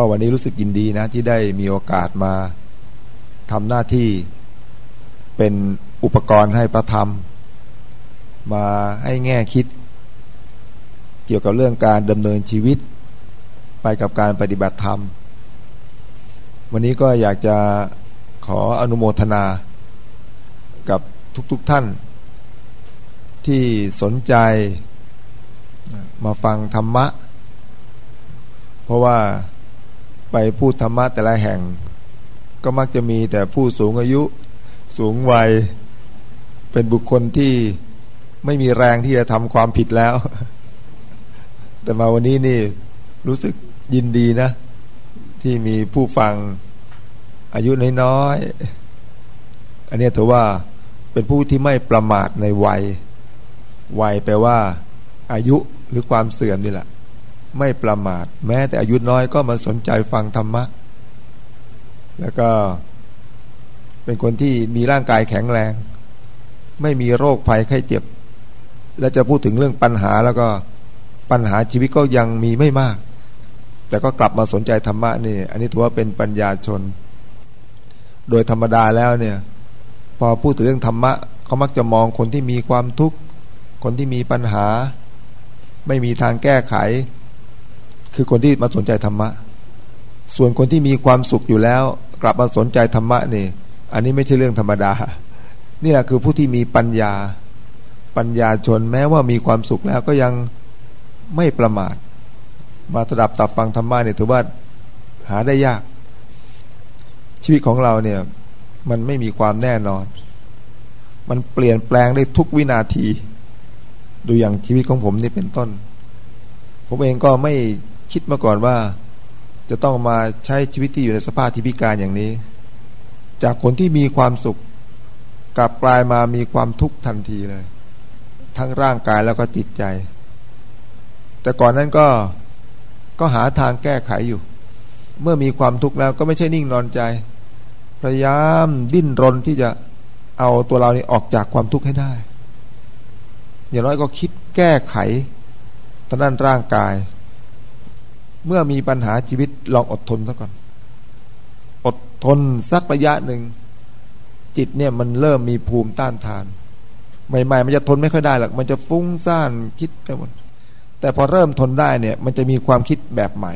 ก็วันนี้รู้สึกยินดีนะ ที่ได้มีโอกาสมาทำหน้าที่เป็นอุปกรณ์ให้ประธรรม มาให้แง่คิด เกี่ยวกับเรื่องการดำเนินชีวิต ไปกับการปฏิบัติธรรม วันนี้ก็อยากจะขออนุโมทนากับทุกๆทท่าน ที่สนใจมาฟังธรรมะ เพราะว่า ไปพูดธรรมะแต่ละแห่ง ก็มักจะมีแต่ผู้สูงอายุสูงวัย เป็นบุคคลที่ไม่มีแรงที่จะทำความผิดแล้ว แต่มาวันนี้นี่รู้สึกยินดีนะ ที่มีผู้ฟังอายุน้อยๆอันนี้ถือว่าเป็นผู้ที่ไม่ประมาทในวัย วัยแปลว่า อายุหรือความเสื่อมนี่แหละ ไม่ประมาท แม้แต่อายุน้อยก็มาสนใจฟังธรรมะ แล้วก็เป็นคนที่มีร่างกายแข็งแรง ไม่มีโรคภัยไข้เจ็บ และจะพูดถึงเรื่องปัญหาแล้วก็ปัญหาชีวิตก็ยังมีไม่มาก แต่ก็กลับมาสนใจธรรมะนี่ อันนี้ถือว่าเป็นปัญญาชน โดยธรรมดาแล้วเนี่ย พอพูดถึงเรื่องธรรมะเขามักจะมองคนที่มีความทุกข์ คนที่มีปัญหา ไม่มีทางแก้ไข คือคนที่มาสนใจธรรมะ ส่วนคนที่มีความสุขอยู่แล้ว กลับมาสนใจธรรมะนี่ อันนี้ไม่ใช่เรื่องธรรมดา นี่แหละคือผู้ที่มีปัญญา ปัญญาชนแม้ว่ามีความสุขแล้วก็ยังไม่ประมาท มาสดับตับฟังธรรมะเนี่ยถือว่าหาได้ยาก ชีวิตของเราเนี่ย มันไม่มีความแน่นอน มันเปลี่ยนแปลงได้ทุกวินาที ดูอย่างชีวิตของผมนี่เป็นต้น ผมเองก็ไม่ คิดมาก่อนว่าจะต้องมาใช้ชีวิตที่อยู่ในสภาพที่พิการอย่างนี้ จากคนที่มีความสุข กลับกลายมามีความทุกข์ทันทีเลย ทั้งร่างกายแล้วก็จิตใจ แต่ก่อนนั้นก็ก็หาทางแก้ไขอยู่ เมื่อมีความทุกข์แล้วก็ไม่ใช่นิ่งนอนใจ พยายามดิ้นรนที่จะเอาตัวเรานี่ออกจากความทุกข์ให้ได้ อย่างน้อยก็คิดแก้ไขทางด้านร่างกาย เมื่อมีปัญหาชีวิตลองอดทนซะก่อน อดทนสักระยะหนึ่ง จิตเนี่ยมันเริ่มมีภูมิต้านทาน ใหม่ๆ มันจะทนไม่ค่อยได้หรอกมันจะฟุ้งซ่านคิดไปหมดแต่พอเริ่มทนได้เนี่ย มันจะมีความคิดแบบใหม่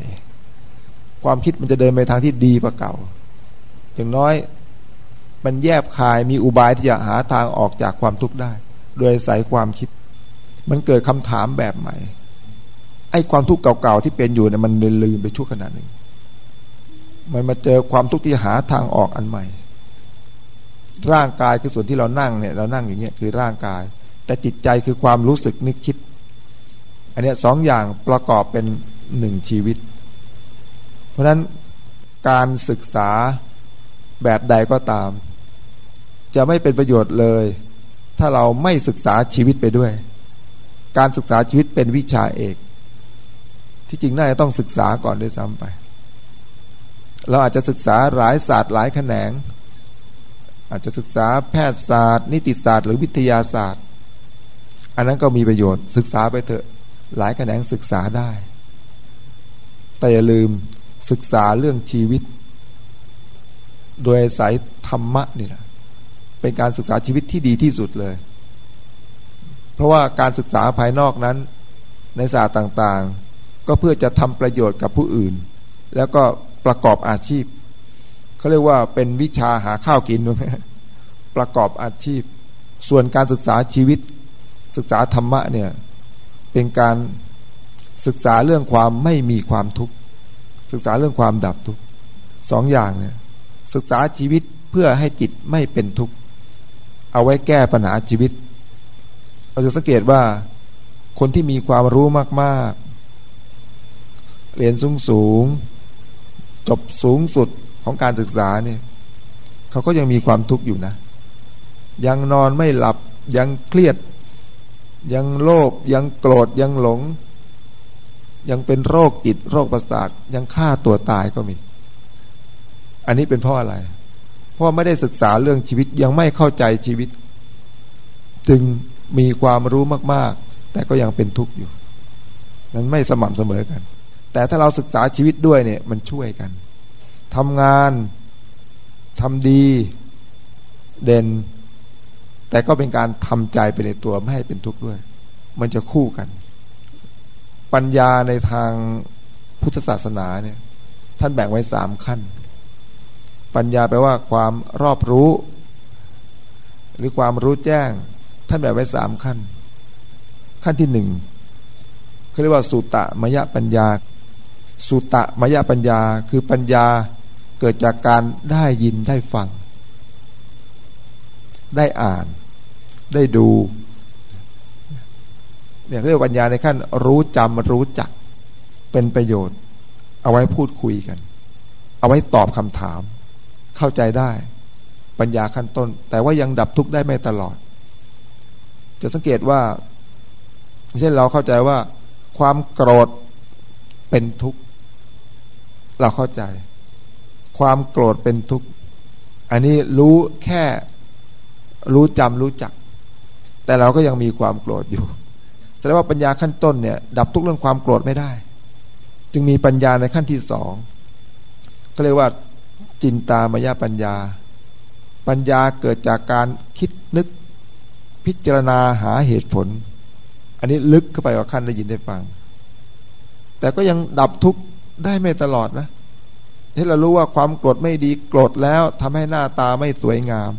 ความคิดมันจะเดินไปทางที่ดีกว่าเก่าอย่างน้อยมันแยบคายมีอุบายที่จะหาทางออกจากความทุกข์ได้ โดยใส่ความคิด มันเกิดคำถามแบบใหม่ ไอ้ความทุกข์เก่าๆที่เป็นอยู่เนี่ยมันลืมไปชั่วขณะหนึ่ง มันมาเจอความทุกข์ที่หาทางออกอันใหม่ ร่างกายคือส่วนที่เรานั่งเนี่ย เรานั่งอย่างเงี้ยคือร่างกาย แต่จิตใจคือความรู้สึกนึกคิด อันเนี้ยสองอย่างประกอบเป็นหนึ่งชีวิต เพราะนั้นการศึกษาแบบใดก็ตาม จะไม่เป็นประโยชน์เลย ถ้าเราไม่ศึกษาชีวิตไปด้วย การศึกษาชีวิตเป็นวิชาเอก ที่จริงน่าจะต้องศึกษาก่อนด้วยซ้ำไป เราอาจจะศึกษาหลายศาสตร์หลายแขนง อาจจะศึกษาแพทยศาสตร์ นิติศาสตร์ หรือวิทยาศาสตร์ อันนั้นก็มีประโยชน์ศึกษาไปเถอะหลายแขนงศึกษาได้ แต่อย่าลืมศึกษาเรื่องชีวิต โดยสายธรรมะนี่แหละเป็นการศึกษาชีวิตที่ดีที่สุดเลย เพราะว่าการศึกษาภายนอกนั้นในศาสตร์ต่าง ก็เพื่อจะทำประโยชน์กับผู้อื่น แล้วก็ประกอบอาชีพเขาเรียกว่าเป็นวิชาหาข้าวกินประกอบอาชีพ ส่วนการศึกษาชีวิต ศึกษาธรรมะเนี่ยเป็นการศึกษาเรื่องความไม่มีความทุกข์ศึกษาเรื่องความดับทุกข์สองอย่างเนี่ยศึกษาชีวิตเพื่อให้จิตไม่เป็นทุกข์เอาไว้แก้ปัญหาชีวิต เราจะสังเกตว่าคนที่มีความรู้มากๆ เรียนสูงสูงจบสูงสุดของการศึกษาเนี่ยเขาก็ยังมีความทุกข์อยู่นะ ยังนอนไม่หลับยังเครียด ยังโลภยังโกรธยังหลง ยังเป็นโรคจิตโรคประสาทยังฆ่าตัวตายก็มี อันนี้เป็นเพราะอะไร เพราะไม่ได้ศึกษาเรื่องชีวิตยังไม่เข้าใจชีวิต จึงมีความรู้มาก ๆ แต่ก็ยังเป็นทุกข์อยู่ นั้นไม่สม่ำเสมอกัน แต่ถ้าเราศึกษาชีวิตด้วยเนี่ย มันช่วยกันทำงานทำดีเด่น แต่ก็เป็นการทำใจไปในตัวไม่ให้เป็นทุกข์ด้วย มันจะคู่กัน ปัญญาในทางพุทธศาสนาเนี่ย ท่านแบ่งไว้สามขั้น ปัญญาแปลว่าความรอบรู้ หรือความรู้แจ้ง ท่านแบ่งไว้สามขั้น ขั้นที่หนึ่งเขาเรียกว่าสุตตะมยปัญญา สุตะมยปัญญาคือปัญญาเกิดจากการได้ยินได้ฟัง ได้อ่าน ได้ดูเนี่ยเรียกปัญญาในขั้นรู้จำรู้จัก เป็นประโยชน์ เอาไว้พูดคุยกัน เอาไว้ตอบคำถาม เข้าใจได้ ปัญญาขั้นต้น แต่ว่ายังดับทุกข์ได้ไม่ตลอด จะสังเกตว่า เช่นเราเข้าใจว่า ความโกรธเป็นทุกข์ เราเข้าใจ ความโกรธเป็นทุกข์ อันนี้รู้แค่รู้จำรู้จัก แต่เราก็ยังมีความโกรธอยู่แสดงว่าปัญญาขั้นต้นเนี่ย ดับทุกเรื่องความโกรธไม่ได้ จึงมีปัญญาในขั้นที่สองก็เรียกว่าจินตามายาปัญญา ปัญญาเกิดจากการคิดนึกพิจารณาหาเหตุผล อันนี้ลึกเข้าไปกว่าขั้นได้ยินได้ฟัง แต่ก็ยังดับทุกข์ ได้ไม่ตลอดนะที่เรารู้ว่าความโกรธไม่ดีโกรธแล้วทำให้หน้าตาไม่สวยงาม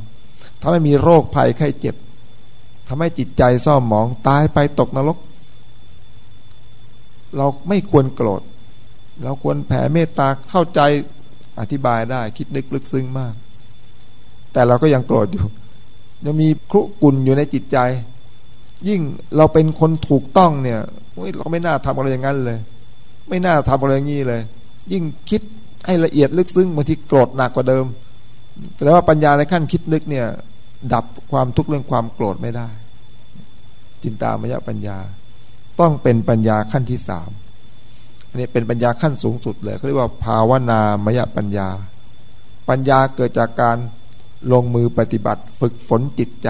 ทำให้มีโรคภัยไข้เจ็บทำให้จิตใจเศร้าหมองตายไปตกนรก เราไม่ควรโกรธ เราควรแผ่เมตตาเข้าใจอธิบายได้ คิดนึกลึกซึ้งมาก แต่เราก็ยังโกรธอยู่ยังมีครุกุลอยู่ในจิตใจ ยิ่งเราเป็นคนถูกต้องเนี่ยเราไม่น่าทำอะไรอย่างนั้นเลย ไม่น่าทำอะไรอย่างนี้เลย ยิ่งคิดให้ละเอียดลึกซึ้งบางทีโกรธหนักกว่าเดิมแต่ว่าปัญญาในขั้นคิดนึกเนี่ย ดับความทุกข์เรื่องความโกรธไม่ได้ จินตามยปัญญา ต้องเป็นปัญญาขั้นที่สามอันนี้เป็นปัญญาขั้นสูงสุดเลยเขาเรียกว่าภาวนามยปัญญา ปัญญาเกิดจากการลงมือปฏิบัติ ฝึกฝนจิตใจ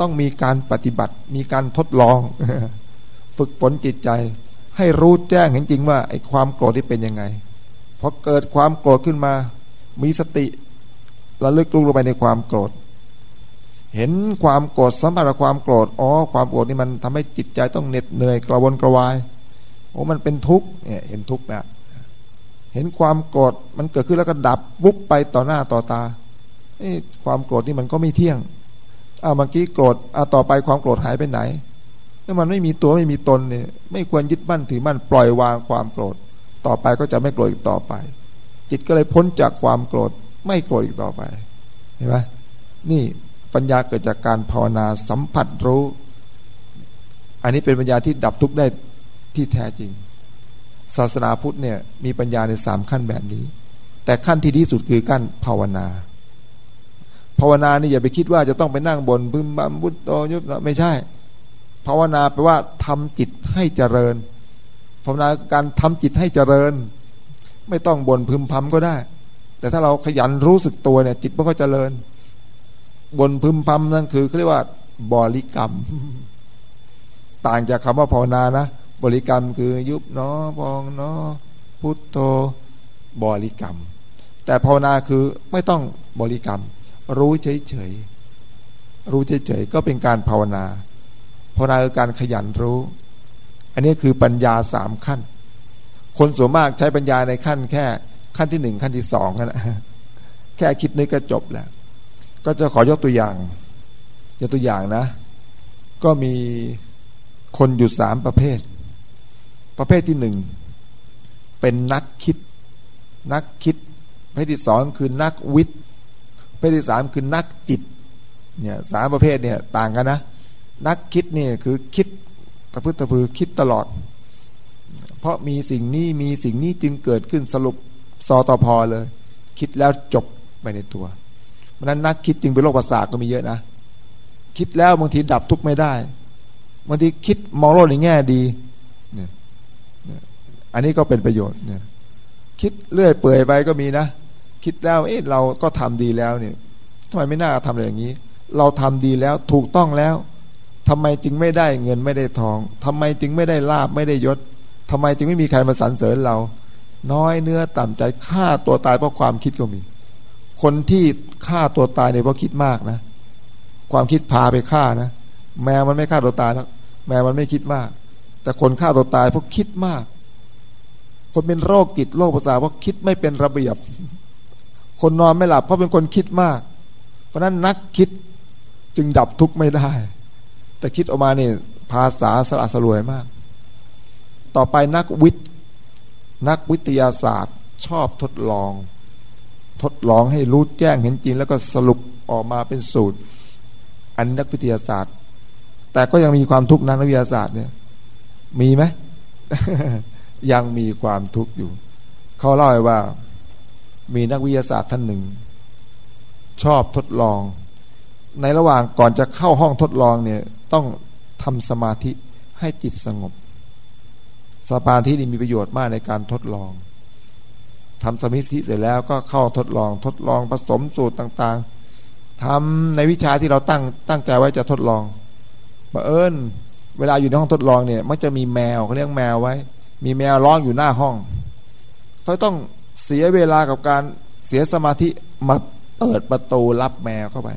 ต้องมีการปฏิบัติ มีการทดลอง ฝึกฝนจิตใจ ให้รู้แจ้งเห็นจริงว่าไอ้ความโกรธที่เป็นยังไงพอเกิดความโกรธขึ้นมา มีสติระลึกรู้ลงไปในความโกรธ เห็นความโกรธสัมผัสความโกรธอ๋อความโกรธนี่มันทำให้จิตใจต้องเหน็ดเหนื่อยกระวนกระวายโอ้มันเป็นทุกข์เนี่ยเห็นทุกข์นะเห็นความโกรธมันเกิดขึ้นแล้วก็ดับวุบไปต่อหน้าต่อตาความโกรธนี่มันก็ไม่เที่ยงอ้าวเมื่อกี้โกรธอ้าต่อไปความโกรธหายไปไหน ถ้ามันไม่มีตัวไม่มีตนเนี่ย ไม่ควรยึดมั่นถือมั่นปล่อยวางความโกรธ ต่อไปก็จะไม่โกรธอีกต่อไป จิตก็เลยพ้นจากความโกรธ ไม่โกรธอีกต่อไปเห็นไหมนี่ปัญญาเกิดจากการภาวนาสัมผัสรู้ อันนี้เป็นปัญญาที่ดับทุกข์ได้ที่แท้จริง ศาสนาพุทธเนี่ย มีปัญญาในสามขั้นแบบนี้ แต่ขั้นที่ดีสุดคือขั้นภาวนา ภาวนานี่อย่าไปคิดว่าจะต้องไปนั่งบนพึมบัมบุตโตยุบไม่ใช่ ภาวนาแปลว่าทำจิตให้เจริญ ภาวนาการทำจิตให้เจริญ ไม่ต้องบ่นพึมพำก็ได้ แต่ถ้าเราขยันรู้สึกตัวเนี่ย จิตมันก็เจริญบ่นพึมพำนั่นคือเขาเรียกว่าบริกรรม ต่างจากคำว่าภาวนานะบริกรรมคือยุบเนาะพองเนาะพุทโธบริกรรม แต่ภาวนาคือไม่ต้องบริกรรม รู้เฉยๆรู้เฉยๆก็เป็นการภาวนา ภาวนาคือการขยันรู้ อันนี้คือปัญญาสามขั้น คนส่วนมากใช้ปัญญาในขั้น แค่ขั้นที่หนึ่งขั้นที่สองนะแค่คิดนึกก็จบแล้ว ก็จะขอยกตัวอย่างยกตัวอย่างนะ ก็มีคนอยู่สามประเภท ประเภทที่หนึ่งเป็นนักคิด นักคิด ประเภทที่สองคือนักวิทย์ประเภทที่สามคือนักจิตเนี่ยสามประเภทเนี่ยต่างกันนะ นักคิดเนี่ยคือคิดตะพื้นตะพือคิดตลอด เพราะมีสิ่งนี้มีสิ่งนี้จึงเกิดขึ้นสรุปสอตอพอเลย คิดแล้วจบไปในตัวเพราะนั้นนักคิดจึงเป็นโรคประสาทก็มีเยอะนะ คิดแล้วบางทีดับทุกข์ไม่ได้บางทีคิดมองโลกในแง่ดีเนี่ยอันนี้ก็เป็นประโยชน์เนี่ยคิดเลื่อยเปื่อยไปก็มีนะ คิดแล้วเอ๊ะเราก็ทำดีแล้วเนี่ยทำไมไม่น่าทำอะไรอย่างนี้ เราทำดีแล้วถูกต้องแล้ว ทำไมจึงไม่ได้เงินไม่ได้ทองทำไมจึงไม่ได้ลาบไม่ได้ยศทำไมจึงไม่มีใครมาสรรเสริญเรา น้อยเนื้อต่ำใจฆ่าตัวตายเพราะความคิดก็มี คนที่ฆ่าตัวตายเนี่ยเพราะคิดมากนะ ความคิดพาไปฆ่านะ แมวมันไม่ฆ่าตัวตายแล้วแมวมันไม่คิดมาก แต่คนฆ่าตัวตายเพราะคิดมาก คนเป็นโรคกิจโรคประสาทเพราะคิดไม่เป็นระเบียบ คนนอนไม่หลับเพราะเป็นคนคิดมาก เพราะนั้นนักคิดจึงดับทุกข์ไม่ได้ แต่คิดออกมาเนี่ยภาษาสละสลวยมาก ต่อไปนักวิทย์นักวิทยาศาสตร์ชอบทดลอง ทดลองให้รู้แจ้งเห็นจริง แล้วก็สรุปออกมาเป็นสูตร อันนักวิทยาศาสตร์ แต่ก็ยังมีความทุกข์นักวิทยาศาสตร์เนี่ย มีไหมยังมีความทุกข์อยู่ เขาเล่าว่า มีนักวิทยาศาสตร์ท่านหนึ่ง ชอบทดลอง ในระหว่างก่อนจะเข้าห้องทดลองเนี่ยต้องทำสมาธิให้จิตสงบ สมาธินี่มีประโยชน์มากในการทดลองทำสมาธิเสร็จแล้วก็เข้าทดลองทดลองผสมสูตรต่าง ๆทำในวิชาที่เราตั้งตั้งใจไว้จะทดลองบังเอิญเวลาอยู่ในห้องทดลองเนี่ยมันจะมีแมวเขาเลี้ยงแมวไว้ มีแมวร้องอยู่หน้าห้องเขาต้องเสียเวลากับการเสียสมาธิมาเปิดประตูรับแมวเข้าไป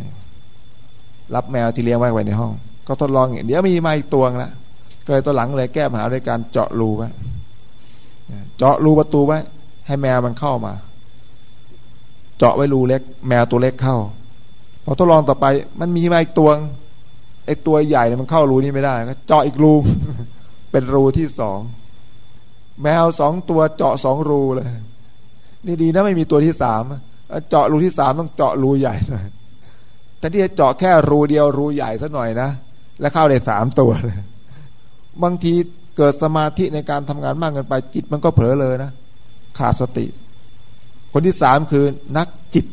รับแมวที่เลี้ยงไว้ไว้ในห้อง ก็ทดลองเดี๋ยวมีมาอีกตัวละก็เลยตัวหลังเลยแก้ปัญหาด้วยการเจาะรูไว้เจาะรูประตูไว้ ให้แมวมันเข้ามา เจาะไว้รูเล็ก แมวตัวเล็กเข้าพอทดลองต่อไป มันมีมาอีกตัวไอ้ตัวใหญ่เนี่ยมันเข้ารูนี้ไม่ได้ ก็เจาะอีกรูเป็นรูที่สองแมวสองตัวเจาะสองรูเลย นี่ดีนะไม่มีตัวที่สามเจาะรูที่สามต้องเจาะรูใหญ่หน่อย แต่ที่จะเจาะแค่รูเดียวรูใหญ่ซะหน่อยนะ แล้วเข้าได้สามตัวเลยบางทีเกิดสมาธิในการทำงานมากเกินไป จิตมันก็เผลอเลยนะขาดสติ คนที่สามคือนักจิต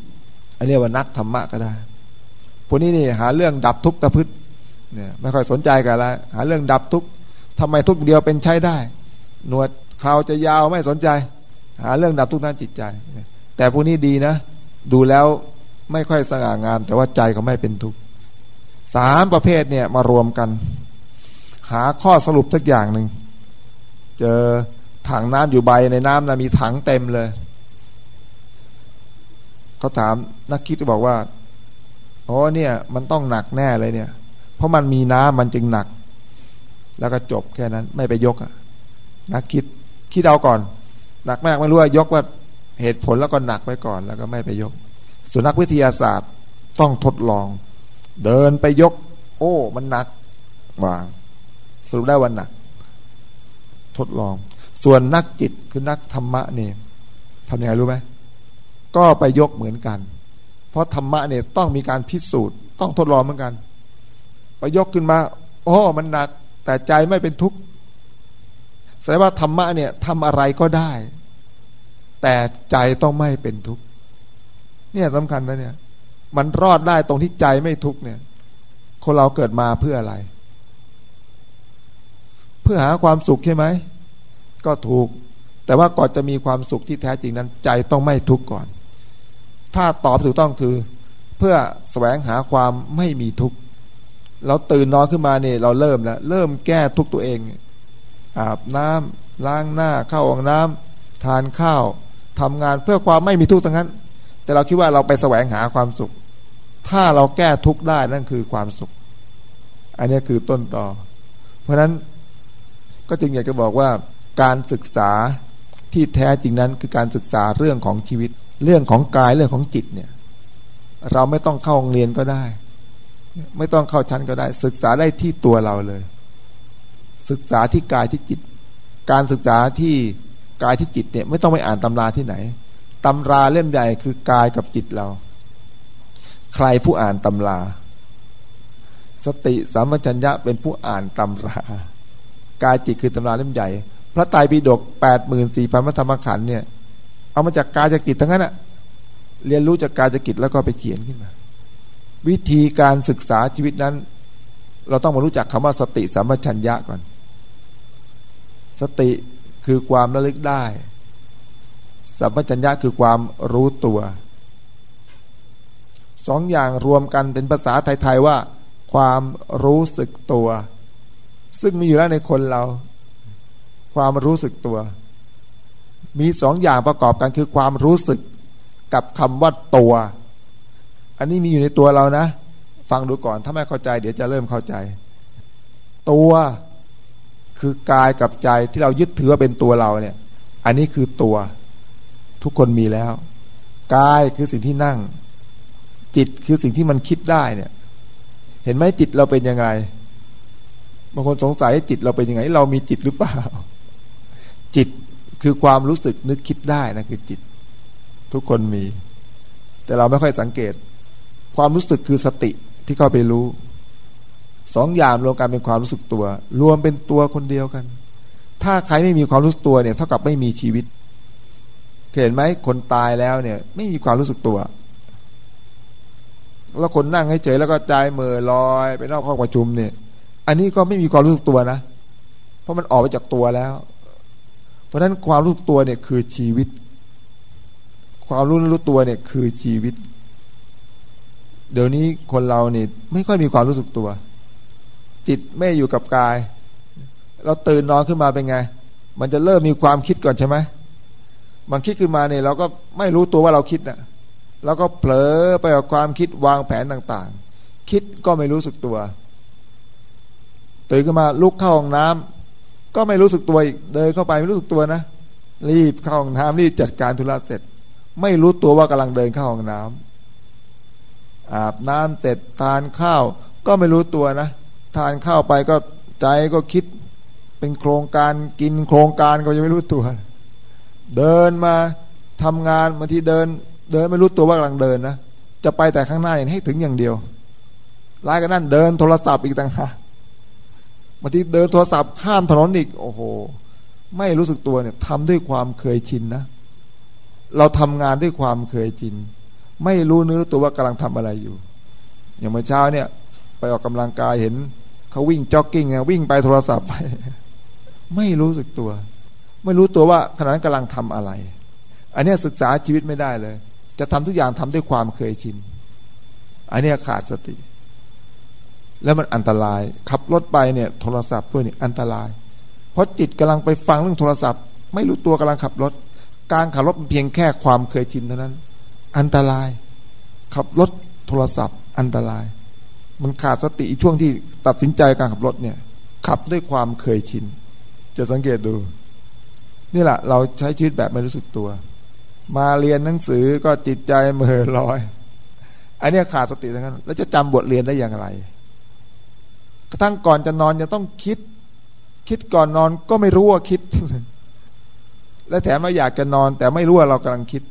อันนี้ว่านักธรรมะก็ได้พวกนี้นี่หาเรื่องดับทุกข์ตะพึดเนี่ยไม่ค่อยสนใจกันละหาเรื่องดับทุกข์ทำไมทุกเดียวเป็นใช้ได้ หนวดคราวจะยาวไม่สนใจ หาเรื่องดับทุกข์ทางจิตใจ แต่ผู้นี้ดีนะ ดูแล้ว ไม่ค่อยสง่างาม แต่ว่าใจเขาไม่เป็นทุกข์สามประเภทเนี่ยมารวมกัน หาข้อสรุปสักอย่างหนึ่งเจอถังน้ำอยู่ใบในน้ำนะมีถังเต็มเลยเขาถามนักคิดก็บอกว่าโอ้เนี่ย มันต้องหนักแน่เลยเนี่ย เพราะมันมีน้ำมันจึงหนัก แล้วก็จบแค่นั้น ไม่ไปยกอะนักคิด คิดเอาก่อน หนักมากไม่รู้ว่ายกว่าเหตุผลแล้วก็หนักไว้ก่อน แล้วก็ไม่ไปยก ส่วนนักวิทยาศาสตร์ต้องทดลอง เดินไปยก โอ้ มันหนักวางสรุปได้วันหนัก ทดลอง ส่วนนักจิตคือนักธรรมะนี่ทำยังไงรู้ไหมก็ไปยกเหมือนกัน เพราะธรรมะเนี่ยต้องมีการพิสูจน์ ต้องทดลองเหมือนกันไปยกขึ้นมา โอ้มันหนัก แต่ใจไม่เป็นทุกข์แสดงว่าธรรมะเนี่ยทำอะไรก็ได้ แต่ใจต้องไม่เป็นทุกข์ เนี่ยสำคัญนะเนี่ย มันรอดได้ตรงที่ใจไม่ทุกเนี่ย คนเราเกิดมาเพื่ออะไร เพื่อหาความสุขใช่ไหม ก็ถูก แต่ว่าก่อนจะมีความสุขที่แท้จริงนั้น ใจต้องไม่ทุกข์ก่อน ถ้าตอบถูกต้องคือ เพื่อแสวงหาความไม่มีทุกข์เราตื่นนอนขึ้นมาเนี่ยเราเริ่มแล้วเริ่มแก้ทุกตัวเอง อาบน้ำล้างหน้าเข้าห้องน้ำทานข้าวทำงานเพื่อความไม่มีทุกข์ทั้งนั้น แต่เราคิดว่าเราไปแสวงหาความสุข ถ้าเราแก้ทุกข์ได้นั่นคือความสุข อันนี้คือต้นต่อ เพราะฉะนั้นก็จึงอยากจะบอกว่าการศึกษาที่แท้จริงนั้นคือการศึกษาเรื่องของชีวิต เรื่องของกายเรื่องของจิตเนี่ย เราไม่ต้องเข้าโรงเรียนก็ได้ ไม่ต้องเข้าชั้นก็ได้ ศึกษาได้ที่ตัวเราเลย ศึกษาที่กายที่จิต การศึกษาที่กายที่จิตเนี่ย ไม่ต้องไปอ่านตำราที่ไหน ตำราเล่มใหญ่คือกายกับจิตเรา ใครผู้อ่านตำรา สติสัมปชัญญะเป็นผู้อ่านตำรา กายจิตคือตำราเล่มใหญ่ พระไตรปิฎกแปดหมื่นสี่พันพระธรรมขันธ์เนี่ย เอามาจากกายจากจิตทั้งนั้นอะเรียนรู้จากกายจากจิตแล้วก็ไปเขียนขึ้นมา วิธีการศึกษาชีวิตนั้น เราต้องมารู้จักคำว่าสติสัมปชัญญะก่อน สติคือความระลึกได้ สัมปชัญญะคือความรู้ตัวสองอย่างรวมกันเป็นภาษาไทย ๆ ว่า ความรู้สึกตัว ซึ่งมีอยู่แล้วในคนเรา ความรู้สึกตัว มีสองอย่างประกอบกันคือความรู้สึกกับคำว่าตัว อันนี้มีอยู่ในตัวเรานะ ฟังดูก่อน ถ้าไม่เข้าใจ เดี๋ยวจะเริ่มเข้าใจ ตัวคือกายกับใจที่เรายึดถือว่าเป็นตัวเราเนี่ย อันนี้คือตัว ทุกคนมีแล้วกายคือสิ่งที่นั่ง จิตคือสิ่งที่มันคิดได้เนี่ย เห็นไหมจิตเราเป็นยังไงบางคนสงสัยจิตเราเป็นยังไง เรามีจิตหรือเปล่า จิตคือความรู้สึกนึกคิดได้นะคือจิต ทุกคนมี แต่เราไม่ค่อยสังเกต ความรู้สึกคือสติที่เข้าไปรู้สองอย่างรวมกันเป็นความรู้สึกตัว รวมเป็นตัวคนเดียวกัน ถ้าใครไม่มีความรู้สึกตัวเนี่ย เท่ากับไม่มีชีวิต เห็นไหมคนตายแล้วเนี่ย ไม่มีความรู้สึกตัว แล้วคนนั่งให้เฉยแล้วก็ใจเมื่อลอย ไปนอกห้องประชุมเนี่ย อันนี้ก็ไม่มีความรู้สึกตัวนะ เพราะมันออกไปจากตัวแล้ว เพราะฉะนั้นความรู้สึกตัวเนี่ยคือชีวิต ความรู้รู้ตัวเนี่ยคือชีวิต เดี๋ยวนี้คนเราเนี่ยไม่ค่อยมีความรู้สึกตัว จิตไม่อยู่กับกาย เราตื่นนอนขึ้นมาเป็นไง มันจะเริ่มมีความคิดก่อนใช่ไหม มันคิดขึ้นมาเนี่ยเราก็ไม่รู้ตัวว่าเราคิดนะ่ะเราก็เผลอไปกับความคิดวางแผนต่างๆ คิดก็ไม่รู้สึกตัวตื่นขึ้นมาลุกเข้าห้องน้ำก็ไม่รู้สึกตัวอีกเดินเข้าไปไม่รู้สึกตัวนะรีบเข้าห้องน้ำรีบจัดการธุระเสร็จ ไม่รู้ตัวว่ากำลังเดินเข้าห้องน้ำอาบน้ำเสร็จทานข้าว ก็ไม่รู้ตัวนะทานข้าวไปก็ใจก็คิดเป็นโครงการกินโครงการก็ยังไม่รู้ตัว เดินมาทำงานบางทีเดิน เดินไม่รู้ตัวว่ากำลังเดินนะจะไปแต่ข้างหน้าอย่างให้ถึงอย่างเดียวรายกันนั่นเดินโทรศัพท์อีกต่างหากบางทีเดินโทรศัพท์ข้ามถนนอีก โอ้โห ไม่รู้สึกตัวเนี่ยทำด้วยความเคยชินนะ เราทำงานด้วยความเคยชิน ไม่รู้เนื้อตัวว่ากำลังทำอะไรอยู่ อย่างเมื่อเช้าเนี่ย ไปออกกำลังกายเห็นเขาวิ่งจ็อกกิ้งไงวิ่งไปโทรศัพท์ไป ไม่รู้สึกตัว ไม่รู้ตัวว่าขณะนั้นกำลังทำอะไร อันนี้ศึกษาชีวิตไม่ได้เลย จะทำทุกอย่างทำด้วยความเคยชิน อันนี้ขาดสติ แล้วมันอันตราย ขับรถไปเนี่ย โทรศัพท์ด้วยนี่อันตราย เพราะจิตกำลังไปฟังเรื่องโทรศัพท์ ไม่รู้ตัวกำลังขับรถ การขับรถเพียงแค่ความเคยชินเท่านั้น อันตราย ขับรถโทรศัพท์ อันตราย มันขาดสติช่วงที่ตัดสินใจการขับรถเนี่ย ขับด้วยความเคยชิน จะสังเกตดู นี่แหละเราใช้ชีวิตแบบไม่รู้สึกตัว มาเรียนหนังสือก็จิตใจเมื่อลอย อันนี้ขาดสติทั้งนั้นแล้วจะจำบทเรียนได้อย่างไร กระทั่งก่อนจะนอนจะต้องคิด คิดก่อนนอนก็ไม่รู้ว่าคิด และแถมเราอยากจะนอน แต่ไม่รู้ว่าเรากำลังคิด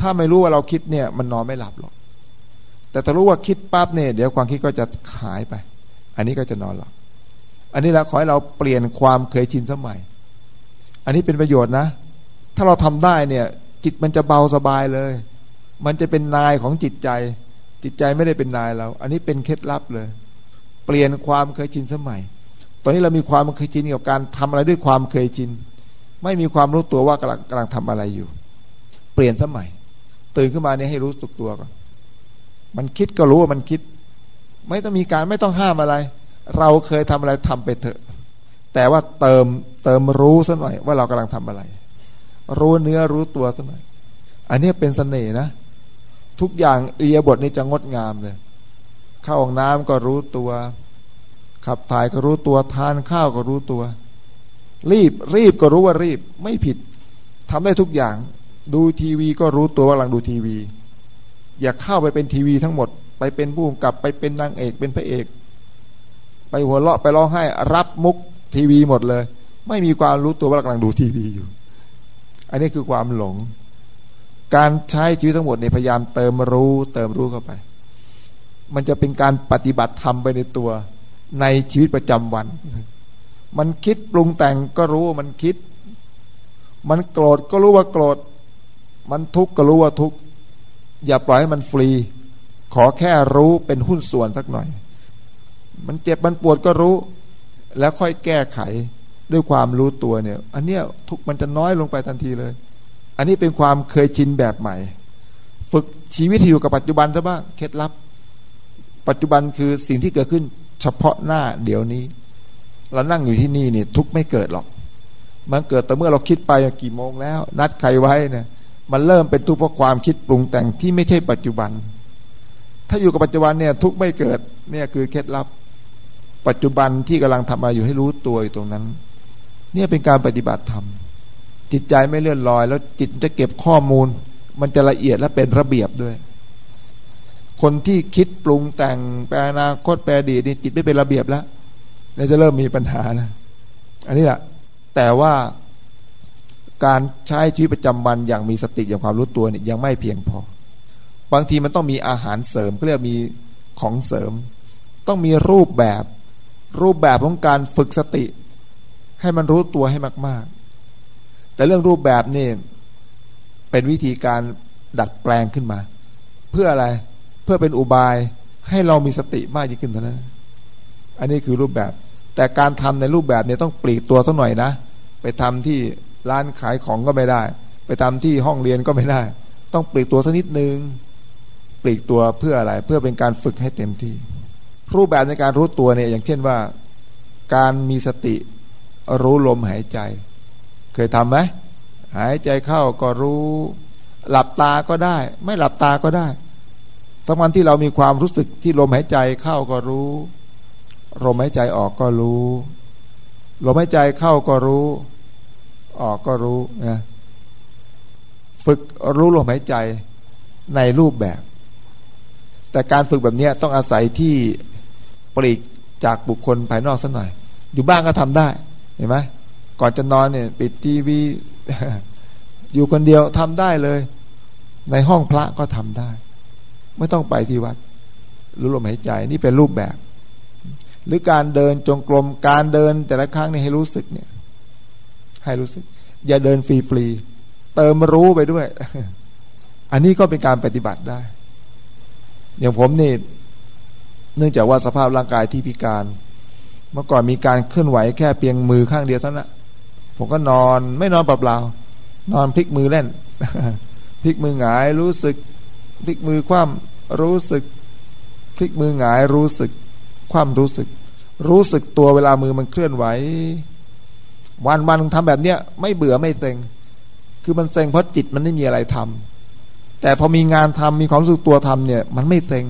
ถ้าไม่รู้ว่าเราคิดเนี่ย มันนอนไม่หลับหรอก แต่ถ้ารู้ว่าคิดปั๊บเนี่ยเดี๋ยวความคิดก็จะหายไป อันนี้ก็จะนอนหลับอันนี้แหละขอให้เราเปลี่ยนความเคยชินสมัย อันนี้เป็นประโยชน์นะ ถ้าเราทำได้เนี่ย จิตมันจะเบาสบายเลย มันจะเป็นนายของจิตใจ จิตใจไม่ได้เป็นนายเรา อันนี้เป็นเคล็ดลับเลย เปลี่ยนความเคยชินสมัย ตอนนี้เรามีความเคยชินกับการทำอะไรด้วยความเคยชิน ไม่มีความรู้ตัวว่ากำลังกำลังทำอะไรอยู่ เปลี่ยนสมัย ตื่นขึ้นมาเนี่ยให้รู้สึกตัวก่อนมันคิดก็รู้ว่ามันคิด ไม่ต้องมีการไม่ต้องห้ามอะไร เราเคยทำอะไรทำไปเถอะ แต่ว่าเติมเติมรู้ซะหน่อย ว่าเรากำลังทำอะไร รู้เนื้อรู้ตัวซะหน่อย อันนี้เป็นสเสน่ห์นะ ทุกอย่างเอียบทนี้จะงดงามเลย เข้าห้องน้ำก็รู้ตัว ขับถ่ายก็รู้ตัวทานข้าวก็รู้ตัว รีบรีบก็รู้ว่ารีบ ไม่ผิดทำได้ทุกอย่าง ดูทีวีก็รู้ตัวว่ากำลังดูทีวี อย่าเข้าไปเป็นทีวีทั้งหมด ไปเป็นผู้กำกับไปเป็นนางเอกเป็นพระเอก ไปหัวเราะไปร้องไห้ รับมุก ทีวีหมดเลย ไม่มีความรู้ตัวว่ากำลังดูทีวีอยู่ อันนี้คือความหลง การใช้ชีวิตทั้งหมดในพยายามเติมรู้ เติมรู้เข้าไป มันจะเป็นการปฏิบัติธรรมไปในตัวในชีวิตประจำวัน มันคิดปรุงแต่งก็รู้ว่ามันคิด มันโกรธก็รู้ว่าโกรธ มันทุกข์ก็รู้ว่าทุกข์ อย่าปล่อยให้มันฟรี ขอแค่รู้เป็นหุ้นส่วนสักหน่อย มันเจ็บมันปวดก็รู้ แล้วค่อยแก้ไขด้วยความรู้ตัวเนี่ย อันเนี้ยทุกมันจะน้อยลงไปทันทีเลย อันนี้เป็นความเคยชินแบบใหม่ ฝึกชีวิตที่อยู่กับปัจจุบันซะบ้างเคล็ดลับ ปัจจุบันคือสิ่งที่เกิดขึ้น เฉพาะหน้าเดี๋ยวนี้ เรานั่งอยู่ที่นี่นี่ทุกไม่เกิดหรอก มันเกิดแต่เมื่อเราคิดไปกี่โมงแล้ว นัดใครไว้เนี่ย มันเริ่มเป็นทุกข์เพราะความคิดปรุงแต่งที่ไม่ใช่ปัจจุบัน ถ้าอยู่กับปัจจุบันเนี่ย ทุกไม่เกิดเนี่ยคือเคล็ดลับ ปัจจุบันที่กำลังทำอะไรอยู่ให้รู้ตัวอยู่ตรงนั้น เนี่ยเป็นการปฏิบัติธรรม จิตใจไม่เลื่อนลอย แล้วจิตจะเก็บข้อมูล มันจะละเอียดและเป็นระเบียบด้วย คนที่คิดปรุงแต่งแปลอนาคตแปลดีนี่จิตไม่เป็นระเบียบแล้วเนี่ยจะเริ่มมีปัญหานะอันนี้แหละแต่ว่าการใช้ชีวิตประจำวันอย่างมีสติอย่างความรู้ตัวเนี่ยยังไม่เพียงพอ บางทีมันต้องมีอาหารเสริมเรียกมีของเสริม ต้องมีรูปแบบ รูปแบบของการฝึกสติ ให้มันรู้ตัวให้มาก ๆ แต่เรื่องรูปแบบนี่เป็นวิธีการดัดแปลงขึ้นมา เพื่ออะไรเพื่อเป็นอุบายให้เรามีสติมากยิ่งขึ้นเท่านั้น อันนี้คือรูปแบบ แต่การทำในรูปแบบเนี่ยต้องปลีกตัวสักหน่อยนะ ไปทำที่ร้านขายของก็ไม่ได้ ไปทำที่ห้องเรียนก็ไม่ได้ ต้องปลีกตัวสักนิดนึง ปลีกตัวเพื่ออะไร เพื่อเป็นการฝึกให้เต็มที่ รูปแบบในการรู้ตัวเนี่ยอย่างเช่นว่า การมีสติรู้ลมหายใจ เคยทำไหมหายใจเข้าก็รู้ หลับตาก็ได้ ไม่หลับตาก็ได้สักวันที่เรามีความรู้สึกที่ลมหายใจเข้าก็รู้ลมหายใจออกก็รู้ลมหายใจเข้าก็รู้ ออกก็รู้นะฝึกรู้ลมหายใจในรูปแบบ แต่การฝึกแบบนี้ต้องอาศัยที่ ปลีกจากบุคคลภายนอกสักหน่อย อยู่บ้านก็ทำได้ เห็นไหมก่อนจะนอนเนี่ย ปิดทีวี อยู่คนเดียวทำได้เลย ในห้องพระก็ทำได้ ไม่ต้องไปที่วัด รู้ลมหายใจนี่เป็นรูปแบบ หรือการเดินจงกรมการเดินแต่ละครั้งนี่ให้รู้สึกเนี่ย ให้รู้สึก อย่าเดินฟรีๆเติมรู้ไปด้วย อันนี้ก็เป็นการปฏิบัติได้ อย่างผมนี่ เนื่องจากว่าสภาพร่างกายที่พิการ เมื่อก่อนมีการเคลื่อนไหวแค่เพียงมือข้างเดียวเท่านั้นผมก็นอนไม่นอนเปล่าๆนอนพลิกมือเล่นพลิกมือหงายรู้สึก พลิกมือคว่ำรู้สึก พลิกมือหงายรู้สึก คว่ำรู้สึก รู้สึกตัวเวลามือมันเคลื่อนไหว วันวันทำแบบเนี้ยไม่เบื่อไม่เซ็ง คือมันเซ็งเพราะจิตมันไม่มีอะไรทำแต่พอมีงานทำมีความรู้สึกตัวทำเนี่ย มันไม่เซ็ง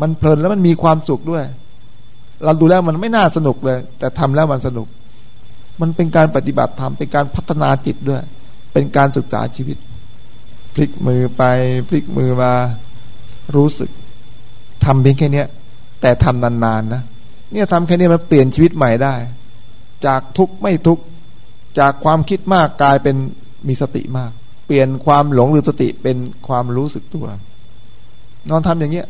มันเพลินแล้วมันมีความสุขด้วย เราดูแล้วมันไม่น่าสนุกเลย แต่ทำแล้วมันสนุก มันเป็นการปฏิบัติธรรมเป็นการพัฒนาจิตด้วย เป็นการศึกษาชีวิต พลิกมือไปพลิกมือมารู้สึกทำเพียงแค่นี้แต่ทำนานๆนะเนี่ยทำแค่นี้มันเปลี่ยนชีวิตใหม่ได้ จากทุกข์ไม่ทุกข์จากความคิดมากกลายเป็นมีสติมาก เปลี่ยนความหลงหรือสติเป็นความรู้สึกตัวนอนทำอย่างเงี้ย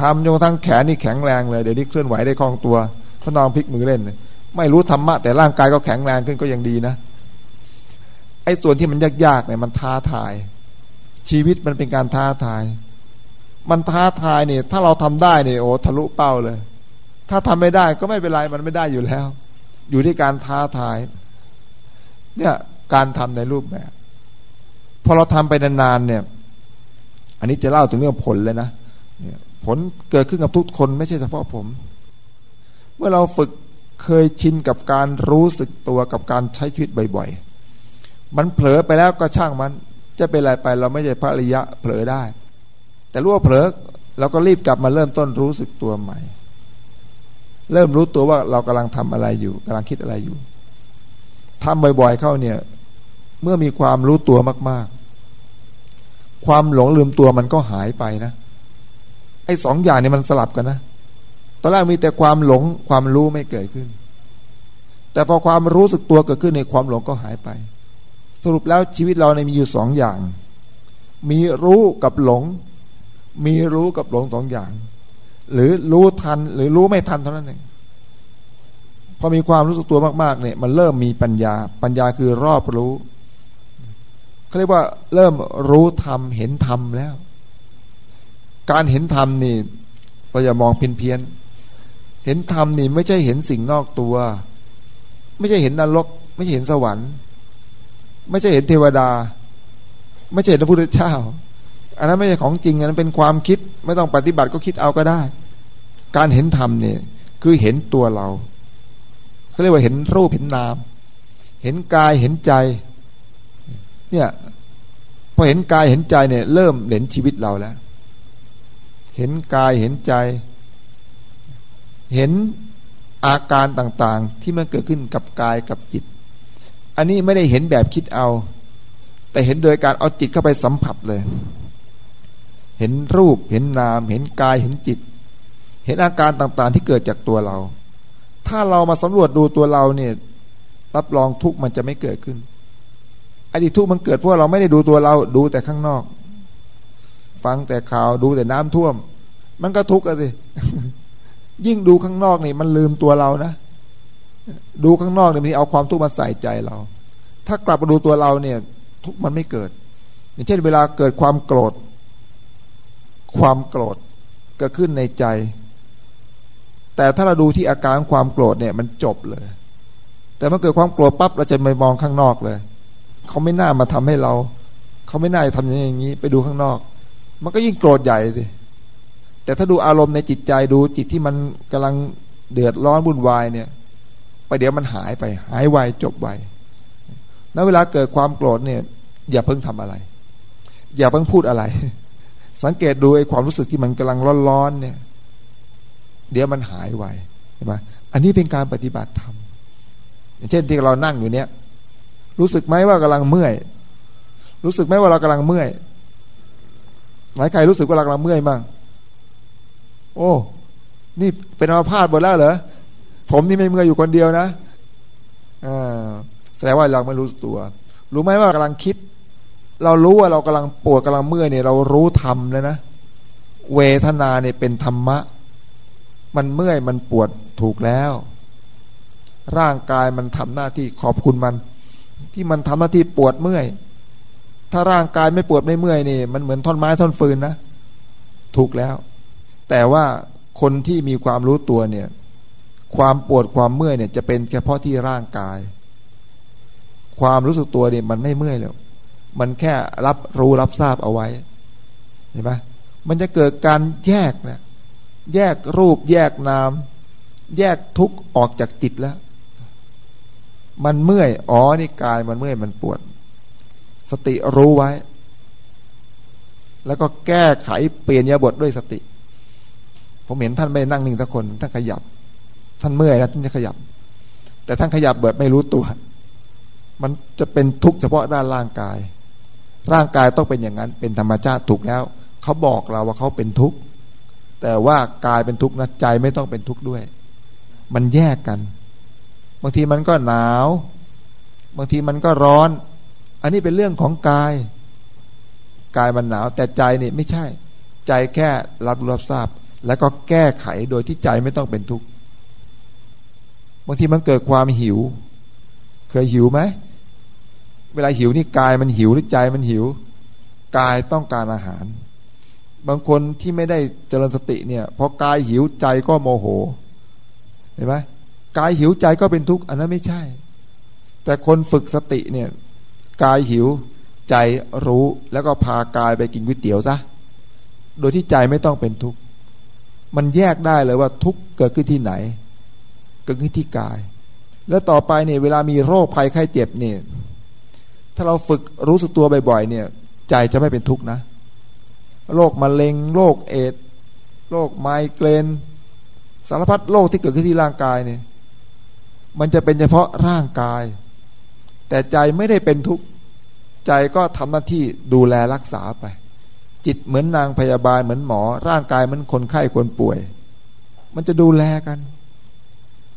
ทำจนกระทั่งแขนนี่แข็งแรงเลยเดี๋ยวนี้เคลื่อนไหวได้คล่องตัวพนองพลิกมือเล่น ไม่รู้ธรรมะแต่ร่างกายก็แข็งแรงขึ้นก็ยังดีนะไอ้ส่วนที่มันยากๆเนี่ยมันท้าทาย ชีวิตมันเป็นการท้าทาย มันท้าทายเนี่ยถ้าเราทำได้เนี่ยโอ้ทะลุเป้าเลย ถ้าทำไม่ได้ก็ไม่เป็นไรมันไม่ได้อยู่แล้ว อยู่ที่การท้าทาย เนี่ยการทำในรูปแบบพอเราทำไปนานๆเนี่ย อันนี้จะเล่าถึงเรื่องผลเลยนะเนี่ย ผลเกิดขึ้นกับทุกคนไม่ใช่เฉพาะผม เมื่อเราฝึกเคยชินกับการรู้สึกตัวกับการใช้ชีวิตบ่อยๆ มันเผลอไปแล้วก็ช่างมัน จะเป็นอะไรไปเราไม่ใช่พระอริยะเผลอได้ แต่รู้ว่าเผลอเราก็รีบกลับมาเริ่มต้นรู้สึกตัวใหม่ เริ่มรู้ตัวว่าเรากำลังทำอะไรอยู่กำลังคิดอะไรอยู่ทำบ่อยๆเข้าเนี่ย เมื่อมีความรู้ตัวมาก ๆ ความหลงลืมตัวมันก็หายไปนะ ไอ้สองอย่างนี้มันสลับกันนะตอนแรกมีแต่ความหลงความรู้ไม่เกิดขึ้น แต่พอความรู้สึกตัวเกิดขึ้นในความหลงก็หายไป สรุปแล้วชีวิตเราในมีอยู่สองอย่าง มีรู้กับหลง มีรู้กับหลงสองอย่าง หรือรู้ทันหรือรู้ไม่ทันเท่านั้นเองพอมีความรู้สึกตัวมากๆเนี่ยมันเริ่มมีปัญญา ปัญญาคือรอบรู้เขาเรียกว่าเริ่มรู้ธรรมเห็นธรรมแล้ว การเห็นธรรมนี่เราอย่ามองเพี้ยนเพียนเห็นธรรมนี่ไม่ใช่เห็นสิ่งนอกตัว ไม่ใช่เห็นนรก ไม่ใช่เห็นสวรรค์ ไม่ใช่เห็นเทวดา ไม่ใช่เห็นพระพุทธเจ้า อันนั้นไม่ใช่ของจริงอันนั้นเป็นความคิด ไม่ต้องปฏิบัติก็คิดเอาก็ได้ การเห็นธรรมเนี่ยคือเห็นตัวเราเขาเรียกว่าเห็นรูปเห็นนาม เห็นกายเห็นใจ เนี่ยพอเห็นกายเห็นใจเนี่ย เริ่มเห็นชีวิตเราแล้ว เห็นกายเห็นใจ เห็นอาการต่างๆ ที่มันเกิดขึ้นกับกายกับจิต อันนี้ไม่ได้เห็นแบบคิดเอา แต่เห็นโดยการเอาจิตเข้าไปสัมผัสเลย เห็นรูปเห็นนาม เห็นกายเห็นจิต เห็นอาการต่างๆ ที่เกิดจากตัวเรา ถ้าเรามาสำรวจดูตัวเราเนี่ย รับรองทุกมันจะไม่เกิดขึ้นอดีตทุกมันเกิดเพราะเราไม่ได้ดูตัวเราดูแต่ข้างนอก ฟังแต่ข่าวดูแต่น้ำท่วม มันก็ทุกข์อะสิ ยิ่งดูข้างนอกนี่ มันลืมตัวเรานะ ดูข้างนอกเนี่ยมันเอาความทุกข์มาใส่ใจเรา ถ้ากลับมาดูตัวเราเนี่ย ทุกมันไม่เกิด อย่างเช่น เวลาเกิดความโกรธ ความโกรธเกิดขึ้นในใจ แต่ถ้าเราดูที่อาการความโกรธเนี่ย มันจบเลย แต่เมื่อเกิดความโกรธปั๊บเราจะไม่มองข้างนอกเลย เขาไม่น่ามาทำให้เราเขาไม่น่าจะทำอย่างนี้ไปดูข้างนอก มันก็ยิ่งโกรธใหญ่สิแต่ถ้าดูอารมณ์ในจิตใจดูจิตที่มันกำลังเดือดร้อนวุ่นวายเนี่ยไปเดี๋ยวมันหายไป หายไวจบไวณเวลาเกิดความโกรธเนี่ย อย่าเพิ่งทำอะไร อย่าเพิ่งพูดอะไร สังเกตดูไอ้ความรู้สึกที่มันกำลังร้อนๆเนี่ย เดี๋ยวมันหายไวเห็นไหมอันนี้เป็นการปฏิบัติธรรมเช่นที่เรานั่งอยู่เนี่ย รู้สึกไหมว่ากำลังเมื่อย รู้สึกไหมว่าเรากำลังเมื่อย หลายใครรู้สึกว่าเรากำลังเมื่อยบ้างโอ้ นี่เป็นอาพาธหมดแล้วเหรอผมนี่ไม่เมื่อยอยู่คนเดียวนะอ่าแสดงว่าเราไม่รู้ตัว รู้ไหมว่ากำลังคิด เรารู้ว่าเรากำลังปวดกำลังเมื่อยเนี่ยเรารู้ธรรมแล้วนะเวทนาเนี่ยเป็นธรรมะ มันเมื่อยมันปวดถูกแล้ว ร่างกายมันทำหน้าที่ขอบคุณมัน ที่มันทำหน้าที่ปวดเมื่อย ถ้าร่างกายไม่ปวดไม่เมื่อยนี่ มันเหมือนท่อนไม้ท่อนฟืนนะถูกแล้ว แต่ว่าคนที่มีความรู้ตัวเนี่ย ความปวดความเมื่อยเนี่ย จะเป็นเฉพาะที่ร่างกาย ความรู้สึกตัวเนี่ยมันไม่เมื่อยแล้วมันแค่รับรู้รับทราบเอาไว้เห็นไหมมันจะเกิดการแยกนะแยกรูปแยกนาม แยกทุกออกจากจิตแล้ว มันเมื่อยอ๋อนี่กายมันเมื่อยมันปวด สติรู้ไว้ แล้วก็แก้ไขเปลี่ยนยาบทด้วยสติ ผมเห็นท่านไม่นั่งนิ่งสักคนท่านขยับ ท่านเมื่อยแล้วท่านจะขยับ แต่ท่านขยับแบบไม่รู้ตัว มันจะเป็นทุกข์เฉพาะด้านร่างกาย ร่างกายต้องเป็นอย่างนั้น เป็นธรรมชาติถูกแล้ว เขาบอกเราว่าเขาเป็นทุกข์แต่ว่ากายเป็นทุกข์นะใจไม่ต้องเป็นทุกข์ด้วย มันแยกกัน บางทีมันก็หนาว บางทีมันก็ร้อน อันนี้เป็นเรื่องของกาย กายมันหนาว แต่ใจนี่ไม่ใช่ ใจแค่รับรู้รับทราบ แล้วก็แก้ไขโดยที่ใจไม่ต้องเป็นทุกข์บางทีมันเกิดความหิว เคยหิวไหมเวลาหิวนี่กายมันหิวหรือใจมันหิว กายต้องการอาหาร บางคนที่ไม่ได้เจริญสติเนี่ยพอกายหิวใจก็โมโหเห็นไหมกายหิวใจก็เป็นทุกข์อันนั้นไม่ใช่ แต่คนฝึกสติเนี่ย กายหิว ใจรู้แล้วก็พากายไปกินก๋วยเตี๋ยวซะโดยที่ใจไม่ต้องเป็นทุกข์มันแยกได้เลยว่าทุกข์เกิดขึ้นที่ไหน เกิดขึ้นที่กาย แล้วต่อไปเนี่ยเวลามีโรคภัยไข้เจ็บเนี่ยถ้าเราฝึกรู้สึกตัวบ่อยๆเนี่ย ใจจะไม่เป็นทุกข์นะโรคมะเร็งโรคเอดโรคไมเกรนสารพัดโรคที่เกิดขึ้นที่ร่างกายเนี่ย มันจะเป็นเฉพาะร่างกาย แต่ใจไม่ได้เป็นทุกข์ใจก็ทำหน้าที่ดูแลรักษาไป จิตเหมือนนางพยาบาลเหมือนหมอ ร่างกายเหมือนคนไข้คนป่วย มันจะดูแลกัน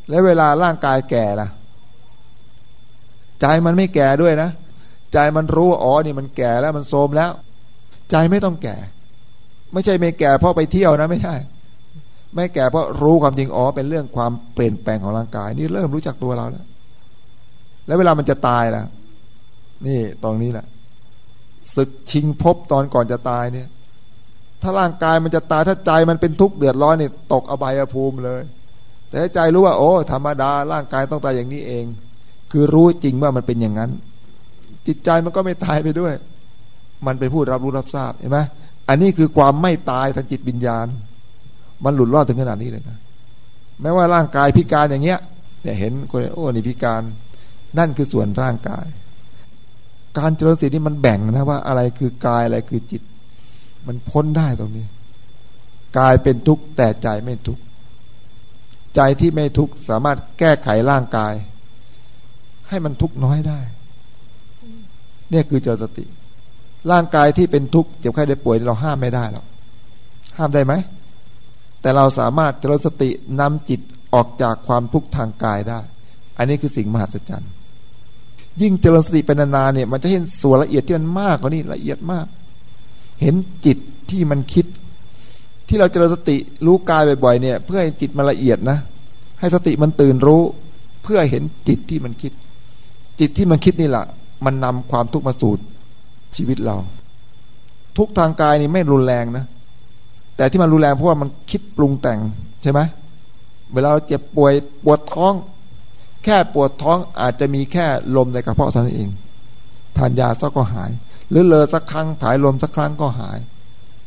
แล้วเวลาร่างกายแก่ล่ะ ใจมันไม่แก่ด้วยนะ ใจมันรู้ว่าอ๋อนี่มันแก่แล้วมันโทมแล้ว ใจไม่ต้องแก่ ไม่ใช่ไม่แก่เพราะไปเที่ยวนะไม่ใช่ไม่แก่เพราะรู้ความจริงอ๋อเป็นเรื่องความเปลี่ยนแปลงของร่างกาย นี่เริ่มรู้จักตัวเราแล้ว แล้วเวลามันจะตายล่ะ นี่ตรงนี้แหละศึกชิงพบตอนก่อนจะตายเนี่ย ถ้าร่างกายมันจะตายถ้าใจมันเป็นทุกข์เดือดร้อนเนี่ยตกอบายภูมิเลย แต่ใจรู้ว่า โอ้ธรรมดา ร่างกายต้องตายอย่างนี้เอง คือรู้จริงว่ามันเป็นอย่างนั้น จิตใจมันก็ไม่ตายไปด้วย มันเป็นผู้รับรู้รับทราบเห็นไหมอันนี้คือความไม่ตายทางจิตวิญญาณ มันหลุดรอดถึงขนาดนี้เลยนะแม้ว่าร่างกายพิการอย่างเงี้ย เนี่ยเห็นคนโอ้นี่พิการ นั่นคือส่วนร่างกาย การเจริญสตินี่มันแบ่งนะว่าอะไรคือกายอะไรคือจิต มันพ้นได้ตรงนี้ กายเป็นทุกข์แต่ใจไม่ทุกข์ใจที่ไม่ทุกข์สามารถแก้ไขร่างกาย ให้มันทุกข์น้อยได้เนี่ยคือเจริญสติ ร่างกายที่เป็นทุกข์เจ็บไข้ได้ป่วยเราห้ามไม่ได้หรอกห้ามได้ไหมแต่เราสามารถเจริญสตินำจิตออกจากความทุกข์ทางกายได้ อันนี้คือสิ่งมหัศจรรย์ ยิ่งเจริญสติเป็นนานๆเนี่ย มันจะเห็นส่วนละเอียดที่มันมากกว่านี้ละเอียดมาก เห็นจิตที่มันคิด ที่เราเจริญสติรู้กายบ่อยๆเนี่ย เพื่อให้จิตมันละเอียดนะ ให้สติมันตื่นรู้ เพื่อเห็นจิตที่มันคิด จิตที่มันคิดนี่แหละมันนำความทุกข์มาสู่ชีวิตเรา ทุกทางกายนี่ไม่รุนแรงนะแต่ที่มันรุนแรงเพราะว่ามันคิดปรุงแต่งใช่ไหมเวลาเราเจ็บป่วยปวดท้อง แค่ปวดท้องอาจจะมีแค่ลมในกระเพาะเท่านั้นเองทานยาสักก็หาย หรือเลอสักครั้งผายลมสักครั้งก็หาย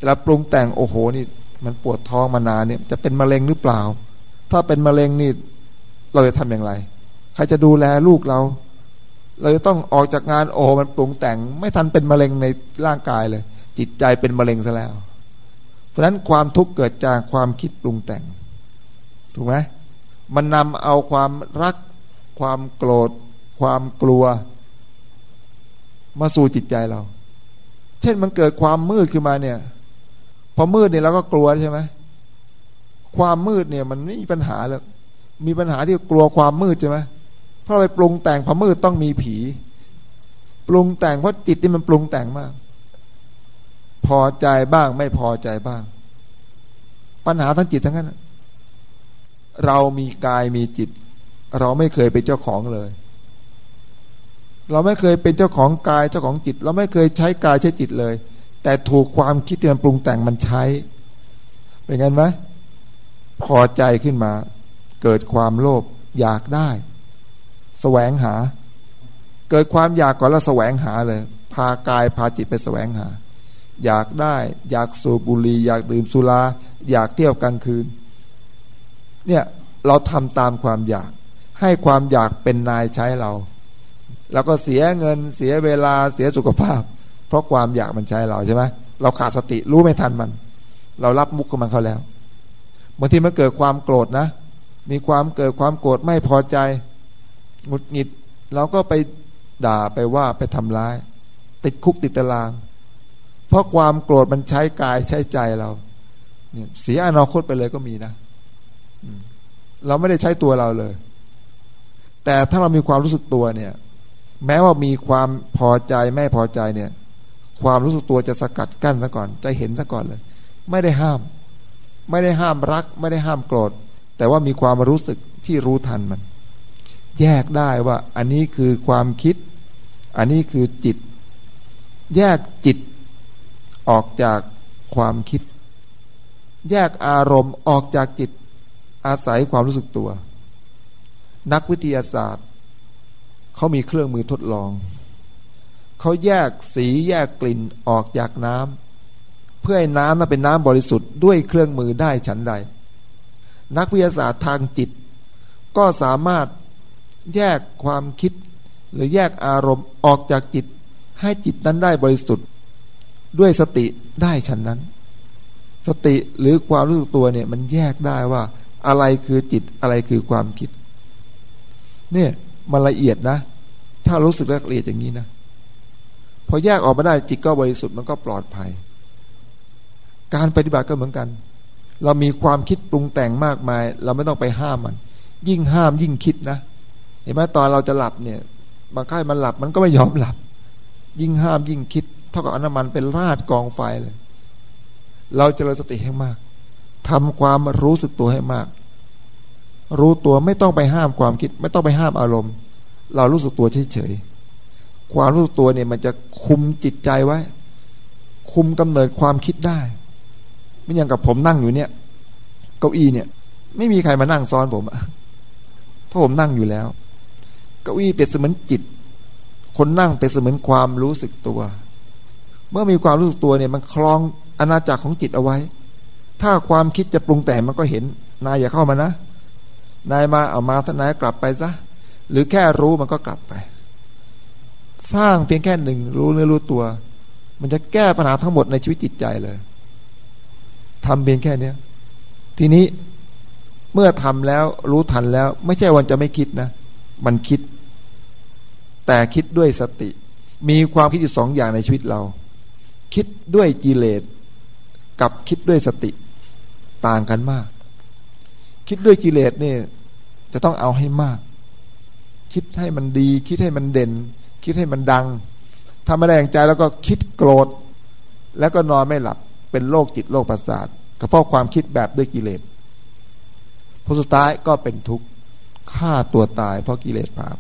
แล้วปรุงแต่งโอ้โหนี่ มันปวดท้องมานานเนี่ย จะเป็นมะเร็งหรือเปล่า ถ้าเป็นมะเร็งนี่เราจะทำอย่างไร ใครจะดูแลลูกเรา เราจะต้องออกจากงานโอ้มันปรุงแต่ง ไม่ทันเป็นมะเร็งในร่างกายเลย จิตใจเป็นมะเร็งซะแล้ว เพราะฉะนั้นความทุกข์เกิดจากความคิดปรุงแต่ง ถูกไหมมันนำเอาความรัก ความโกรธ ความกลัว มาสู่จิตใจเรา เช่นมันเกิดความมืดขึ้นมาเนี่ย พอมืดเนี่ยเราก็กลัวใช่ไหมความมืดเนี่ย มันไม่มีปัญหาเลยมีปัญหาที่กลัวความมืดใช่ไหมเพราะไปปรุงแต่งพอมืดต้องมีผี ปรุงแต่งเพราะจิตนี่มันปรุงแต่งมาก พอใจบ้างไม่พอใจบ้าง ปัญหาทั้งจิตทั้งนั้น เรามีกายมีจิต เราไม่เคยเป็นเจ้าของเลย เราไม่เคยเป็นเจ้าของกายเจ้าของจิต เราไม่เคยใช้กายใช้จิตเลย แต่ถูกความคิดที่มันปรุงแต่งมันใช้ เป็นไงไหมพอใจขึ้นมา เกิดความโลภอยากได้สแสวงหา เกิดความอยากก่อนแล้วแสวงหาเลย พากายพาจิตไปแสวงหา อยากได้ อยากสูบบุหรี่อยากดื่มสุราอยากเที่ยวกลางคืน เนี่ยเราทำตามความอยาก ให้ความอยากเป็นนายใช้เรา แล้วก็เสียเงินเสียเวลาเสียสุขภาพ เพราะความอยากมันใช้เราใช่ไหมเราขาดสติรู้ไม่ทันมัน เรารับมุกกับมันเขาแล้วบางทีมันเกิดความโกรธนะ มีความเกิดความโกรธไม่พอใจหงุดหงิดเราก็ไปด่าไปว่าไปทำร้าย ติดคุกติดตาราง เพราะความโกรธมันใช้กายใช้ใจเราเนี่ยเสียอนาคตไปเลยก็มีนะเราไม่ได้ใช้ตัวเราเลย แต่ถ้าเรามีความรู้สึกตัวเนี่ย แม้ว่ามีความพอใจไม่พอใจเนี่ย ความรู้สึกตัวจะสกัดกั้นซะก่อน จะเห็นซะก่อนเลย ไม่ได้ห้าม ไม่ได้ห้ามรัก ไม่ได้ห้ามโกรธ แต่ว่ามีความรู้สึกที่รู้ทันมัน แยกได้ว่า อันนี้คือความคิด อันนี้คือจิต แยกจิตออกจากความคิด แยกอารมณ์ออกจากจิต อาศัยความรู้สึกตัว นักวิทยาศาสตร์ เขามีเครื่องมือทดลอง เขาแยกสีแยกกลิ่นออกจากน้ำเพื่อให้น้ำนั้นเป็นน้ำบริสุทธิ์ด้วยเครื่องมือได้ฉันใด นักวิทยาศาสตร์ทางจิต ก็สามารถแยกความคิด หรือแยกอารมณ์ออกจากจิต ให้จิตนั้นได้บริสุทธิ์ ด้วยสติได้ฉันนั้น สติหรือความรู้สึกตัวเนี่ยมันแยกได้ว่าอะไรคือจิตอะไรคือความคิด เนี่ยมันละเอียดนะ ถ้ารู้สึกละเอียดอย่างนี้นะพอแยกออกมาได้จิตก็บริสุทธิ์มันก็ปลอดภัย การปฏิบัติก็เหมือนกัน เรามีความคิดปรุงแต่งมากมาย เราไม่ต้องไปห้ามมัน ยิ่งห้ามยิ่งคิดนะเห็นไหมตอนเราจะหลับเนี่ย บางค่ายมันหลับมันก็ไม่ยอมหลับ ยิ่งห้ามยิ่งคิด เท่ากับอน้ำมันเป็นราดกองไฟเลย เราเจริญสติให้มากทำความรู้สึกตัวให้มาก รู้ตัวไม่ต้องไปห้ามความคิด ไม่ต้องไปห้ามอารมณ์ เรารู้สึกตัวเฉยๆความรู้สึกตัวเนี่ยมันจะคุมจิตใจไว้ คุมกำเนิดความคิดได้ ไม่อย่างกับผมนั่งอยู่เนี่ย เก้าอี้เนี่ย ไม่มีใครมานั่งซ้อนผมเพราะผมนั่งอยู่แล้ว เก้าอี้เปรียบเสมือนจิต คนนั่งเป็นเสมือนความรู้สึกตัว เมื่อมีความรู้สึกตัวเนี่ย มันคลองอาณาจักรของจิตเอาไว้ ถ้าความคิดจะปรุงแต่งมันก็เห็น นายอย่าเข้ามานะ นายมาเอามาท่านนายกลับไปซะหรือแค่รู้มันก็กลับไป สร้างเพียงแค่หนึ่งรู้เนื้อรู้ตัว มันจะแก้ปัญหาทั้งหมดในชีวิตจิตใจเลยทำเพียงแค่เนี้ยทีนี้เมื่อทำแล้วรู้ทันแล้ว ไม่ใช่วันจะไม่คิดนะ มันคิด แต่คิดด้วยสติ มีความคิดอยู่สองอย่างในชีวิตเรา คิดด้วยกิเลสกับคิดด้วยสติ ต่างกันมาก คิดด้วยกิเลสเนี่ยจะต้องเอาให้มาก คิดให้มันดี คิดให้มันเด่น คิดให้มันดังถ้าไม่ได้อย่างใจแล้วก็คิดโกรธ แล้วก็นอนไม่หลับ เป็นโรคจิตโรคประสาทก็เพราะความคิดแบบด้วยกิเลสผลสุดท้ายก็เป็นทุกข์ฆ่าตัวตายเพราะกิเลสบาป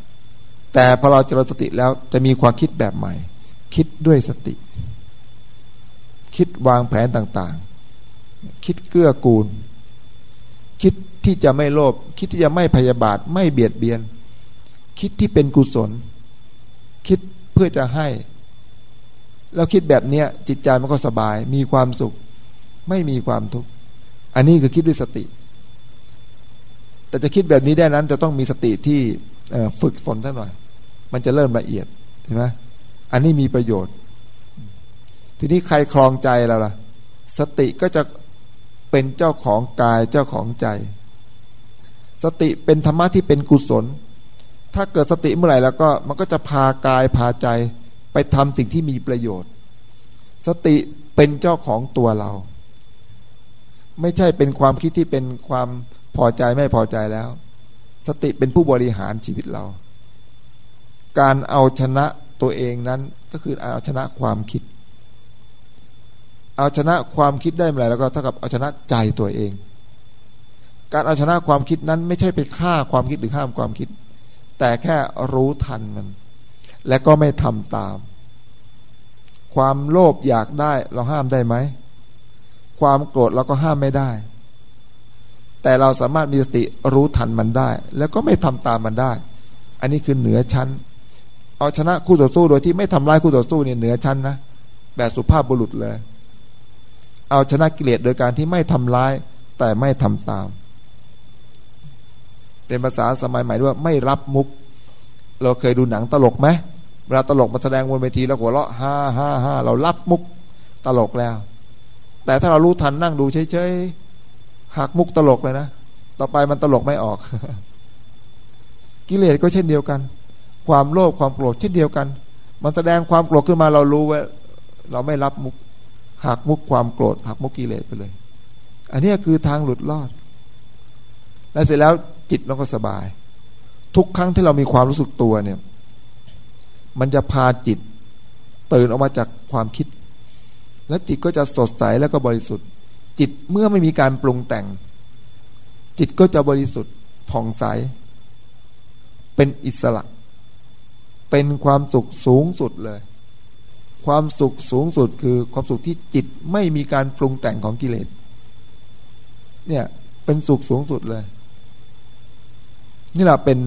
แต่พอเราเจริญสติแล้วจะมีความคิดแบบใหม่ คิดด้วยสติ คิดวางแผนต่างๆ คิดเกื้อกูล คิดที่จะไม่โลภคิดที่จะไม่พยาบาท ไม่เบียดเบียน คิดที่เป็นกุศล คิดเพื่อจะให้แล้วคิดแบบเนี้ย จิตใจมันก็สบาย มีความสุข ไม่มีความทุกข์อันนี้คือคิดด้วยสติ แต่จะคิดแบบนี้ได้นั้น จะต้องมีสติที่ฝึกฝนสักหน่อย มันจะเริ่มละเอียดเห็นไหมอันนี้มีประโยชน์ ทีนี้ใครคลองใจเราล่ะ สติก็จะ เป็นเจ้าของกายเจ้าของใจ สติเป็นธรรมะที่เป็นกุศล ถ้าเกิดสติเมื่อไหร่แล้วก็มันก็จะพากายพาใจ ไปทำสิ่งที่มีประโยชน์ สติเป็นเจ้าของตัวเรา ไม่ใช่เป็นความคิดที่เป็นความพอใจไม่พอใจแล้ว สติเป็นผู้บริหารชีวิตเรา การเอาชนะตัวเองนั้นก็คือเอาชนะความคิด เอาชนะความคิดได้เมื่อไรแล้วก็เท่ากับเอาชนะใจตัวเอง การเอาชนะความคิดนั้นไม่ใช่ไปฆ่าความคิดหรือห้ามความคิด แต่แค่รู้ทันมัน และก็ไม่ทำตาม ความโลภอยากได้เราห้ามได้ไหม ความโกรธเราก็ห้ามไม่ได้ แต่เราสามารถมีสติรู้ทันมันได้ แล้วก็ไม่ทำตามมันได้ อันนี้คือเหนือชั้น เอาชนะคู่ต่อสู้โดยที่ไม่ทำร้ายคู่ต่อสู้เนี่ยเหนือชั้นนะแบบสุภาพบุรุษเลย เอาชนะกิเลสโดยการที่ไม่ทำร้าย แต่ไม่ทำตาม เป็นภาษาสมัยใหม่ด้วยไม่รับมุก เราเคยดูหนังตลกไหมเวลาตลกมาแสดงบนเวทีแล้วหัวเราะฮ่าฮ่าฮ่าเรารับมุกตลกแล้ว แต่ถ้าเรารู้ทันนั่งดูเฉยๆหักมุกตลกเลยนะต่อไปมันตลกไม่ออก กิเลสก็เช่นเดียวกัน ความโลภความโกรธเช่นเดียวกัน มันแสดงความโกรธขึ้นมาเรารู้ว่า เราไม่รับมุก หักมุกความโกรธหักมุกกิเลสไปเลย อันนี้คือทางหลุดรอด และเสร็จแล้วจิตมันก็สบาย ทุกครั้งที่เรามีความรู้สึกตัวเนี่ย มันจะพาจิตตื่นออกมาจากความคิด แล้วจิตก็จะสดใสแล้วก็บริสุทธิ์ จิตเมื่อไม่มีการปรุงแต่ง จิตก็จะบริสุทธิ์ผ่องใส เป็นอิสระ เป็นความสุขสูงสุดเลย ความสุขสูงสุดคือความสุขที่จิตไม่มีการปรุงแต่งของกิเลส เนี่ย เป็นสุขสูงสุดเลย นี่แหละเป็น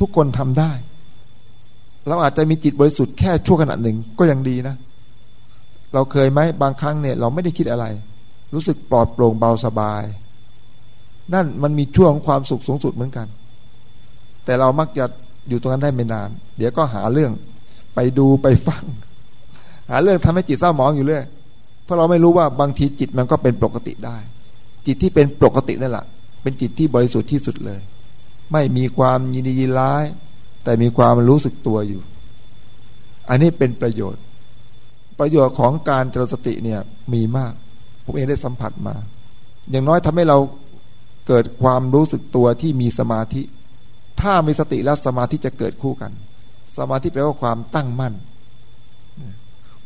ทุกคนทำได้ เราอาจจะมีจิตบริสุทธิ์แค่ชั่วขณะหนึ่งก็ยังดีนะ เราเคยไหมบางครั้งเนี่ย เราไม่ได้คิดอะไร รู้สึกปลอดโปร่งเบาสบาย นั่นมันมีช่วงของความสุขสูงสุดเหมือนกัน แต่เรามักจะอยู่ตรงนั้นได้ไม่นาน เดี๋ยวก็หาเรื่องไปดูไปฟัง หาเรื่องทำให้จิตเศร้าหมองอยู่เรื่อยเพราะเราไม่รู้ว่าบางทีจิตมันก็เป็นปกติได้ จิตที่เป็นปกตินั่นแหละเป็นจิตที่บริสุทธิ์ที่สุดเลย ไม่มีความยินดียินร้าย แต่มีความรู้สึกตัวอยู่ อันนี้เป็นประโยชน์ ประโยชน์ของการเจริญสติเนี่ยมีมาก ผมเองได้สัมผัสมา อย่างน้อยทำให้เราเกิดความรู้สึกตัวที่มีสมาธิ ถ้ามีสติแล้วสมาธิจะเกิดคู่กัน สมาธิแปลว่าความตั้งมั่น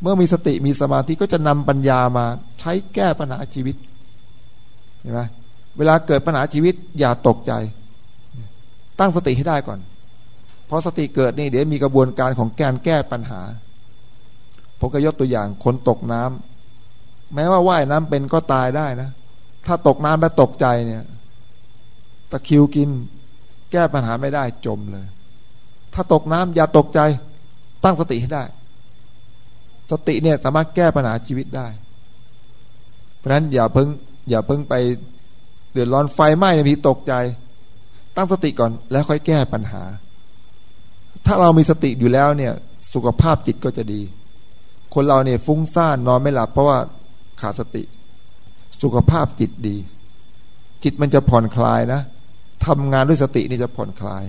เมื่อมีสติมีสมาธิก็จะนำปัญญามาใช้แก้ปัญหาชีวิตเห็นไหมเวลาเกิดปัญหาชีวิตอย่าตกใจ ตั้งสติให้ได้ก่อน เพราะสติเกิดนี่เดี๋ยวมีกระบวนการของการแก้ปัญหาผมก็ยกตัวอย่างคนตกน้ำแม้ว่าว่ายน้ำเป็นก็ตายได้นะ ถ้าตกน้ำแล้วตกใจเนี่ยตะคิวกิน แก้ปัญหาไม่ได้จมเลย ถ้าตกน้ำอย่าตกใจ ตั้งสติให้ได้ สติเนี่ยสามารถแก้ปัญหาชีวิตได้ เพราะฉะนั้นอย่าเพิ่ง อย่าเพิ่งไปเดือดร้อนไฟไหม้ในพีตกใจ ตั้งสติก่อนแล้วค่อยแก้ปัญหา ถ้าเรามีสติอยู่แล้วเนี่ย สุขภาพจิตก็จะดี คนเราเนี่ยฟุ้งซ่านนอนไม่หลับ เพราะว่าขาดสติ สุขภาพจิตดี จิตมันจะผ่อนคลายนะทำงานด้วยสตินี่จะผ่อนคลาย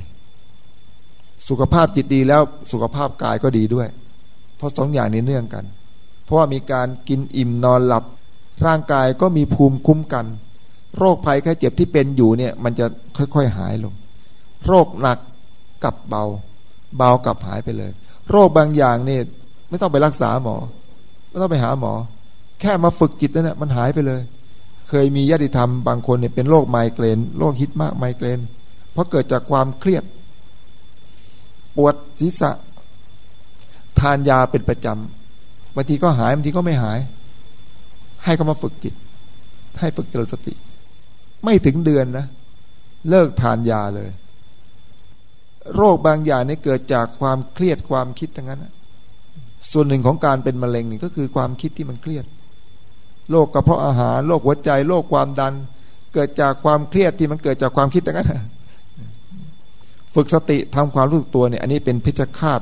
สุขภาพจิตดีแล้วสุขภาพกายก็ดีด้วย ราะสองอย่างนี้เนื่องกัน เพราะว่ามีการกินอิ่มนอนหลับ ร่างกายก็มีภูมิคุ้มกัน โรคภัยแค่เจ็บที่เป็นอยู่เนี่ย มันจะค่อยๆหายลง โรคหนักกับเบา เบากับหายไปเลย โรคบางอย่างเนี่ยไม่ต้องไปรักษาหมอ ไม่ต้องไปหาหมอ แค่มาฝึกจิตนั่นแหละมันหายไปเลย เคยมีญาติธรรมบางคนเนี่ยเป็นโรคไมเกรนโรคฮิตมากไมเกรนเพราะเกิดจากความเครียด ปวดศีรษะ ทานยาเป็นประจำบางทีก็หายบางทีก็ไม่หาย ให้เขามาฝึกจิต ให้ฝึกเจริญสติ ไม่ถึงเดือนนะ เลิกทานยาเลย โรคบางอย่างนี่เกิดจากความเครียดความคิดทั้งนั้นส่วนหนึ่งของการเป็นมะเร็งนี่ก็คือความคิดที่มันเครียดโรคกระเพาะอาหารโรคหัวใจโรคความดัน เกิดจากความเครียดที่มันเกิดจากความคิดอย่งนั้นฝึกสติทำความรู้สึกตัวเนี่ย อันนี้เป็นพิจคาต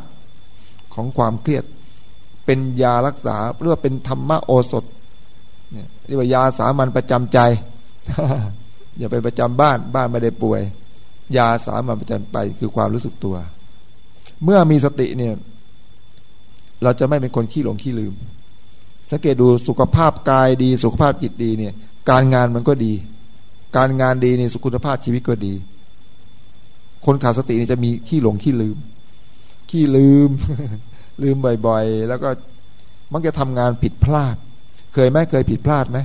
ของความเครียด เป็นยารักษาเรียกว่าเป็นธรรมะโอสถเนี่ยเรียกว่ายาสามัญประจำใจ อย่าไปประจำบ้านบ้านไม่ได้ป่วย ยาสามัญประจำไปคือความรู้สึกตัว เมื่อมีสติเนี่ย เราจะไม่เป็นคนขี้หลงขี้ลืม สังเกตดูสุขภาพกายดี สุขภาพจิตดีเนี่ย การงานมันก็ดี การงานดีเนี่ยสุขภาพชีวิตก็ดี คนขาดสตินี่จะมีขี้หลงขี้ลืม ขี้ลืม ลืมบ่อยๆ แล้วก็มักจะทำงานผิดพลาด เคยไหมเคยผิดพลาดไหม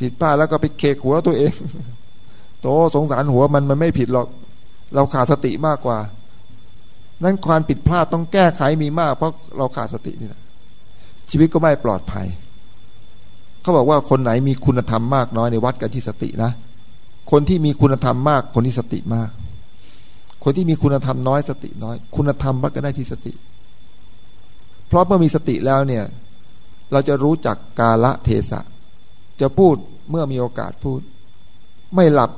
ผิดพลาดแล้วก็ไปเคกหัวตัวเอง โตสงสารหัวมันมันไม่ผิดหรอก เราขาดสติมากกว่า นั้นความผิดพลาดต้องแก้ไขมีมาก เพราะเราขาดสตินี่แหละชีวิตก็ไม่ปลอดภัย เขาบอกว่าคนไหนมีคุณธรรมมากน้อยในวัดกันที่สตินะ คนที่มีคุณธรรมมากคนที่สติมาก คนที่มีคุณธรรมน้อยสติน้อย คุณธรรมวักันได้ที่สติ เพราะเมื่อมีสติแล้วเนี่ย เราจะรู้จักกาละเทศะ จะพูดเมื่อมีโอกาสพูด ไม่หลับ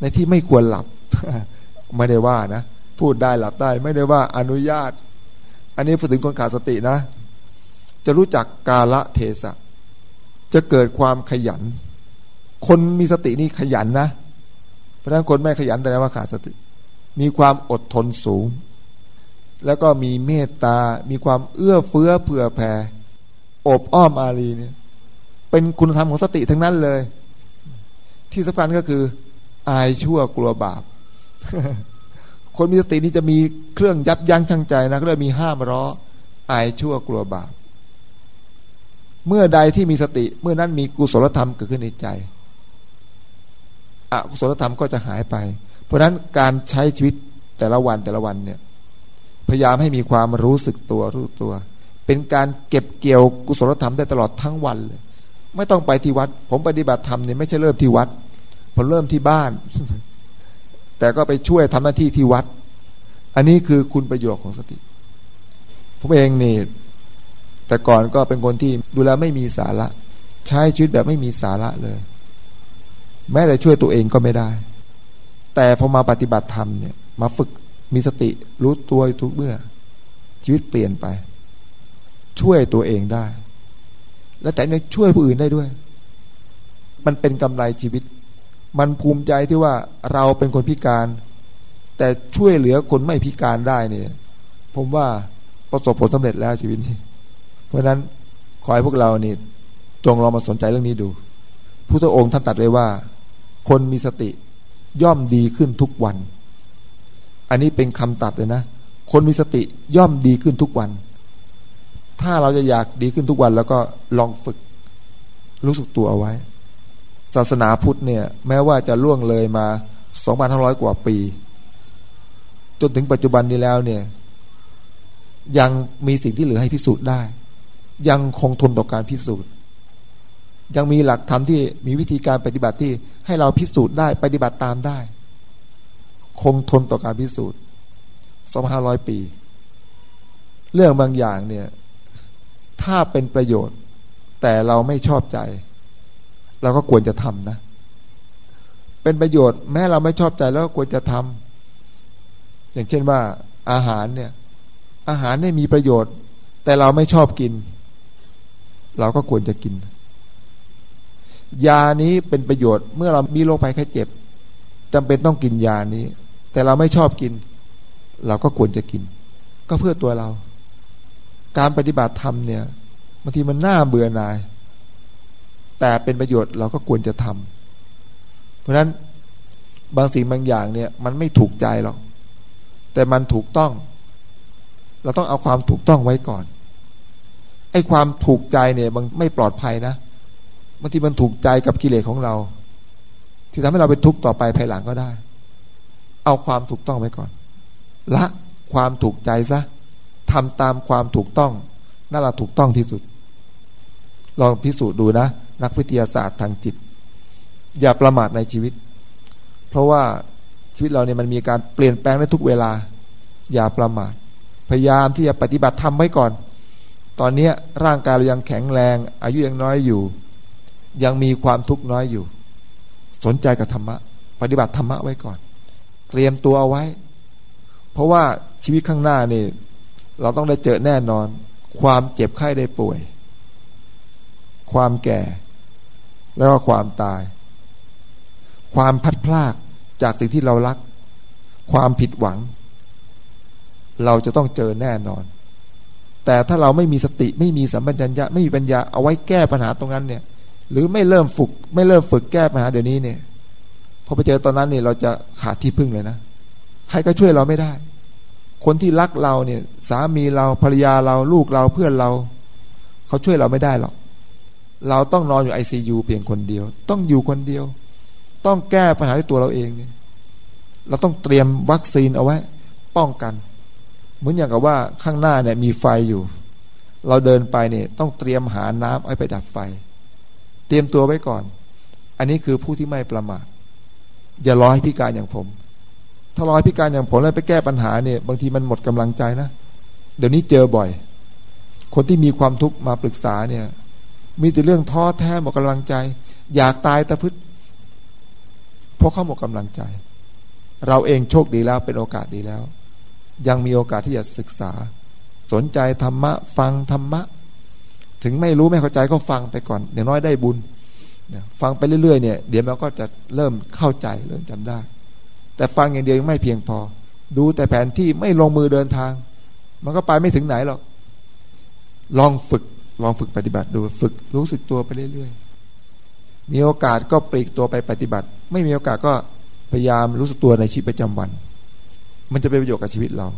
ในที่ไม่ควรหลับ ไม่ได้ว่านะ พูดได้หลับได้ ไม่ได้ว่าอนุญาต อันนี้พูดถึงคนขาดสตินะ จะรู้จักกาละเทศะ จะเกิดความขยัน คนมีสตินี่ขยันนะ เพราะฉะนั้นคนไม่ขยันแต่ว่าขาดสติ มีความอดทนสูง แล้วก็มีเมตตา มีความเอื้อเฟื้อเผื่อแผ่อบอ้อมอารีเนี่ย เป็นคุณธรรมของสติทั้งนั้นเลย ที่สำคัญก็คือ อายชั่วกลัวบาป คนมีสตินี่จะมีเครื่องยับยั้งชั่งใจนะก็เลยมีห้ามร้ออายชั่วกลัวบาป เมื่อใดที่มีสติ เมื่อนั้นมีกุศลธรรมเกิดขึ้นในใจอกุศลธรรมก็จะหายไป เพราะฉะนั้นการใช้ชีวิตแต่ละวันแต่ละวันเนี่ย พยายามให้มีความรู้สึกตัวรู้ตัว เป็นการเก็บเกี่ยวกุศลธรรมได้ตลอดทั้งวันเลย ไม่ต้องไปที่วัด ผมปฏิบัติธรรมเนี่ยไม่ใช่เริ่มที่วัด ผมเริ่มที่บ้าน แต่ก็ไปช่วยทำหน้าที่ที่วัด อันนี้คือคุณประโยชน์ของสติ ผมเองนี่แต่ก่อนก็เป็นคนที่ดูแลไม่มีสาระ ใช้ชีวิตแบบไม่มีสาระเลย แม้แต่ช่วยตัวเองก็ไม่ได้ แต่พอมาปฏิบัติธรรมเนี่ยมาฝึกมีสติรู้ตัวทุกเมื่อ ชีวิตเปลี่ยนไป ช่วยตัวเองได้ และแต่ยังช่วยผู้อื่นได้ด้วย มันเป็นกำไรชีวิต มันภูมิใจที่ว่าเราเป็นคนพิการ แต่ช่วยเหลือคนไม่พิการได้เนี่ย ผมว่าประสบผลสำเร็จแล้วชีวิตนี้ราะฉะนั้นขอให้พวกเรานี่จงลองมาสนใจเรื่องนี้ดูพุทธองค์ท่านตัดไว้ว่า คนมีสติ ย่อมดีขึ้นทุกวัน อันนี้เป็นคำตัดเลยนะ คนมีสติย่อมดีขึ้นทุกวัน ถ้าเราจะอยากดีขึ้นทุกวัน แล้วก็ลองฝึก รู้สึกตัวเอาไว้ ศาสนาพุทธเนี่ย แม้ว่าจะล่วงเลยมา2,500 กว่าปี จนถึงปัจจุบันนี้แล้วเนี่ย ยังมีสิ่งที่เหลือให้พิสูจน์ได้ ยังคงทนต่อการพิสูจน์ ยังมีหลักธรรมที่มีวิธีการปฏิบัติที่ให้เราพิสูจน์ได้ปฏิบัติตามได้ คงทนต่อการพิสูจน์2,500ปี เรื่องบางอย่างเนี่ย ถ้าเป็นประโยชน์ แต่เราไม่ชอบใจ เราก็ควรจะทำนะ เป็นประโยชน์แม้เราไม่ชอบใจแล้วก็ควรจะทำอย่างเช่นว่า อาหารเนี่ย อาหารเนี่ยมีประโยชน์ แต่เราไม่ชอบกิน เราก็ควรจะกิน ยานี้เป็นประโยชน์ เมื่อเรามีโรคภัยไข้เจ็บจำเป็นต้องกินยานี้ แต่เราไม่ชอบกิน เราก็ควรจะกิน ก็เพื่อตัวเรา การปฏิบัติธรรมเนี่ยบางทีมันน่าเบื่อหน่าย แต่เป็นประโยชน์เราก็ควรจะทำเพราะฉะนั้นบางสิ่งบางอย่างเนี่ย มันไม่ถูกใจหรอก แต่มันถูกต้อง เราต้องเอาความถูกต้องไว้ก่อนไอ้ความถูกใจเนี่ยบางไม่ปลอดภัยนะ บางทีมันถูกใจกับกิเลสของเรา ที่ทำให้เราเป็นทุกข์ต่อไปภายหลังก็ได้ เอาความถูกต้องไว้ก่อน ละความถูกใจซะทำตามความถูกต้องนั่นแหละถูกต้องที่สุด ลองพิสูจน์ดูนะ นักวิทยาศาสตร์ทางจิต อย่าประมาทในชีวิต เพราะว่าชีวิตเราเนี่ยมันมีการเปลี่ยนแปลงในทุกเวลา อย่าประมาทพยายามที่จะปฏิบัติทำไว้ก่อน ตอนนี้ร่างกายเรายังแข็งแรง อายุยังน้อยอยู่ ยังมีความทุกข์น้อยอยู่ สนใจกับธรรมะ ปฏิบัติธรรมะไว้ก่อน เตรียมตัวเอาไว้ เพราะว่าชีวิตข้างหน้านี่ เราต้องได้เจอแน่นอน ความเจ็บไข้ได้ป่วย ความแก่ แล้วก็ความตาย ความพัดพลากจากสิ่งที่เรารัก ความผิดหวัง เราจะต้องเจอแน่นอน แต่ถ้าเราไม่มีสติไม่มีสัมปชัญญะ ไม่มีปัญญาเอาไว้แก้ปัญหาตรงนั้นเนี่ย หรือไม่เริ่มฝึก ไม่เริ่มฝึกแก้ปัญหาเดี๋ยวนี้เนี่ยพอไปเจอตอนนั้นเนี่ยเราจะขาดที่พึ่งเลยนะใครก็ช่วยเราไม่ได้ คนที่รักเราเนี่ย สามีเราภรรยาเราลูกเราเพื่อนเรา เขาช่วยเราไม่ได้หรอกเราต้องนอนอยู่ไอซียูเพียงคนเดียว ต้องอยู่คนเดียว ต้องแก้ปัญหาที่ตัวเราเองเนี่ย เราต้องเตรียมวัคซีนเอาไว้ ป้องกัน เหมือนอย่างกับว่าข้างหน้าเนี่ยมีไฟอยู่ เราเดินไปเนี่ย ต้องเตรียมหาน้ำเอาไปดับไฟ รียมตัวไว้ก่อน อันนี้คือผู้ที่ไม่ประมาทอย่ารอให้พิการอย่างผม ถ้ารอให้พิการอย่างผมแล้วไปแก้ปัญหาเนี่ย บางทีมันหมดกำลังใจนะเดี๋ยวนี้เจอบ่อย คนที่มีความทุกข์มาปรึกษาเนี่ย มีแต่เรื่องท้อแท้หมดกำลังใจ อยากตายตะพึดเพราะเขาหมดกำลังใจ เราเองโชคดีแล้วเป็นโอกาสดีแล้ว ยังมีโอกาสที่จะศึกษา สนใจธรรมะ ฟังธรรมะ ถึงไม่รู้ไม่เข้าใจก็ฟังไปก่อนอย่างน้อยได้บุญฟังไปเรื่อยๆเนี่ยเดี๋ยวมันก็จะเริ่มเข้าใจเริ่มจำได้ แต่ฟังอย่างเดียวยังไม่เพียงพอ ดูแต่แผนที่ไม่ลงมือเดินทาง มันก็ไปไม่ถึงไหนหรอก ลองฝึกลองฝึกปฏิบัติดูฝึกรู้สึกตัวไปเรื่อยๆ มีโอกาสก็ปลีกตัวไปปฏิบัติ ไม่มีโอกาสก็พยายามรู้สึกตัวในชีวิตประจำวัน มันจะเป็นประโยชน์กับชีวิตเรา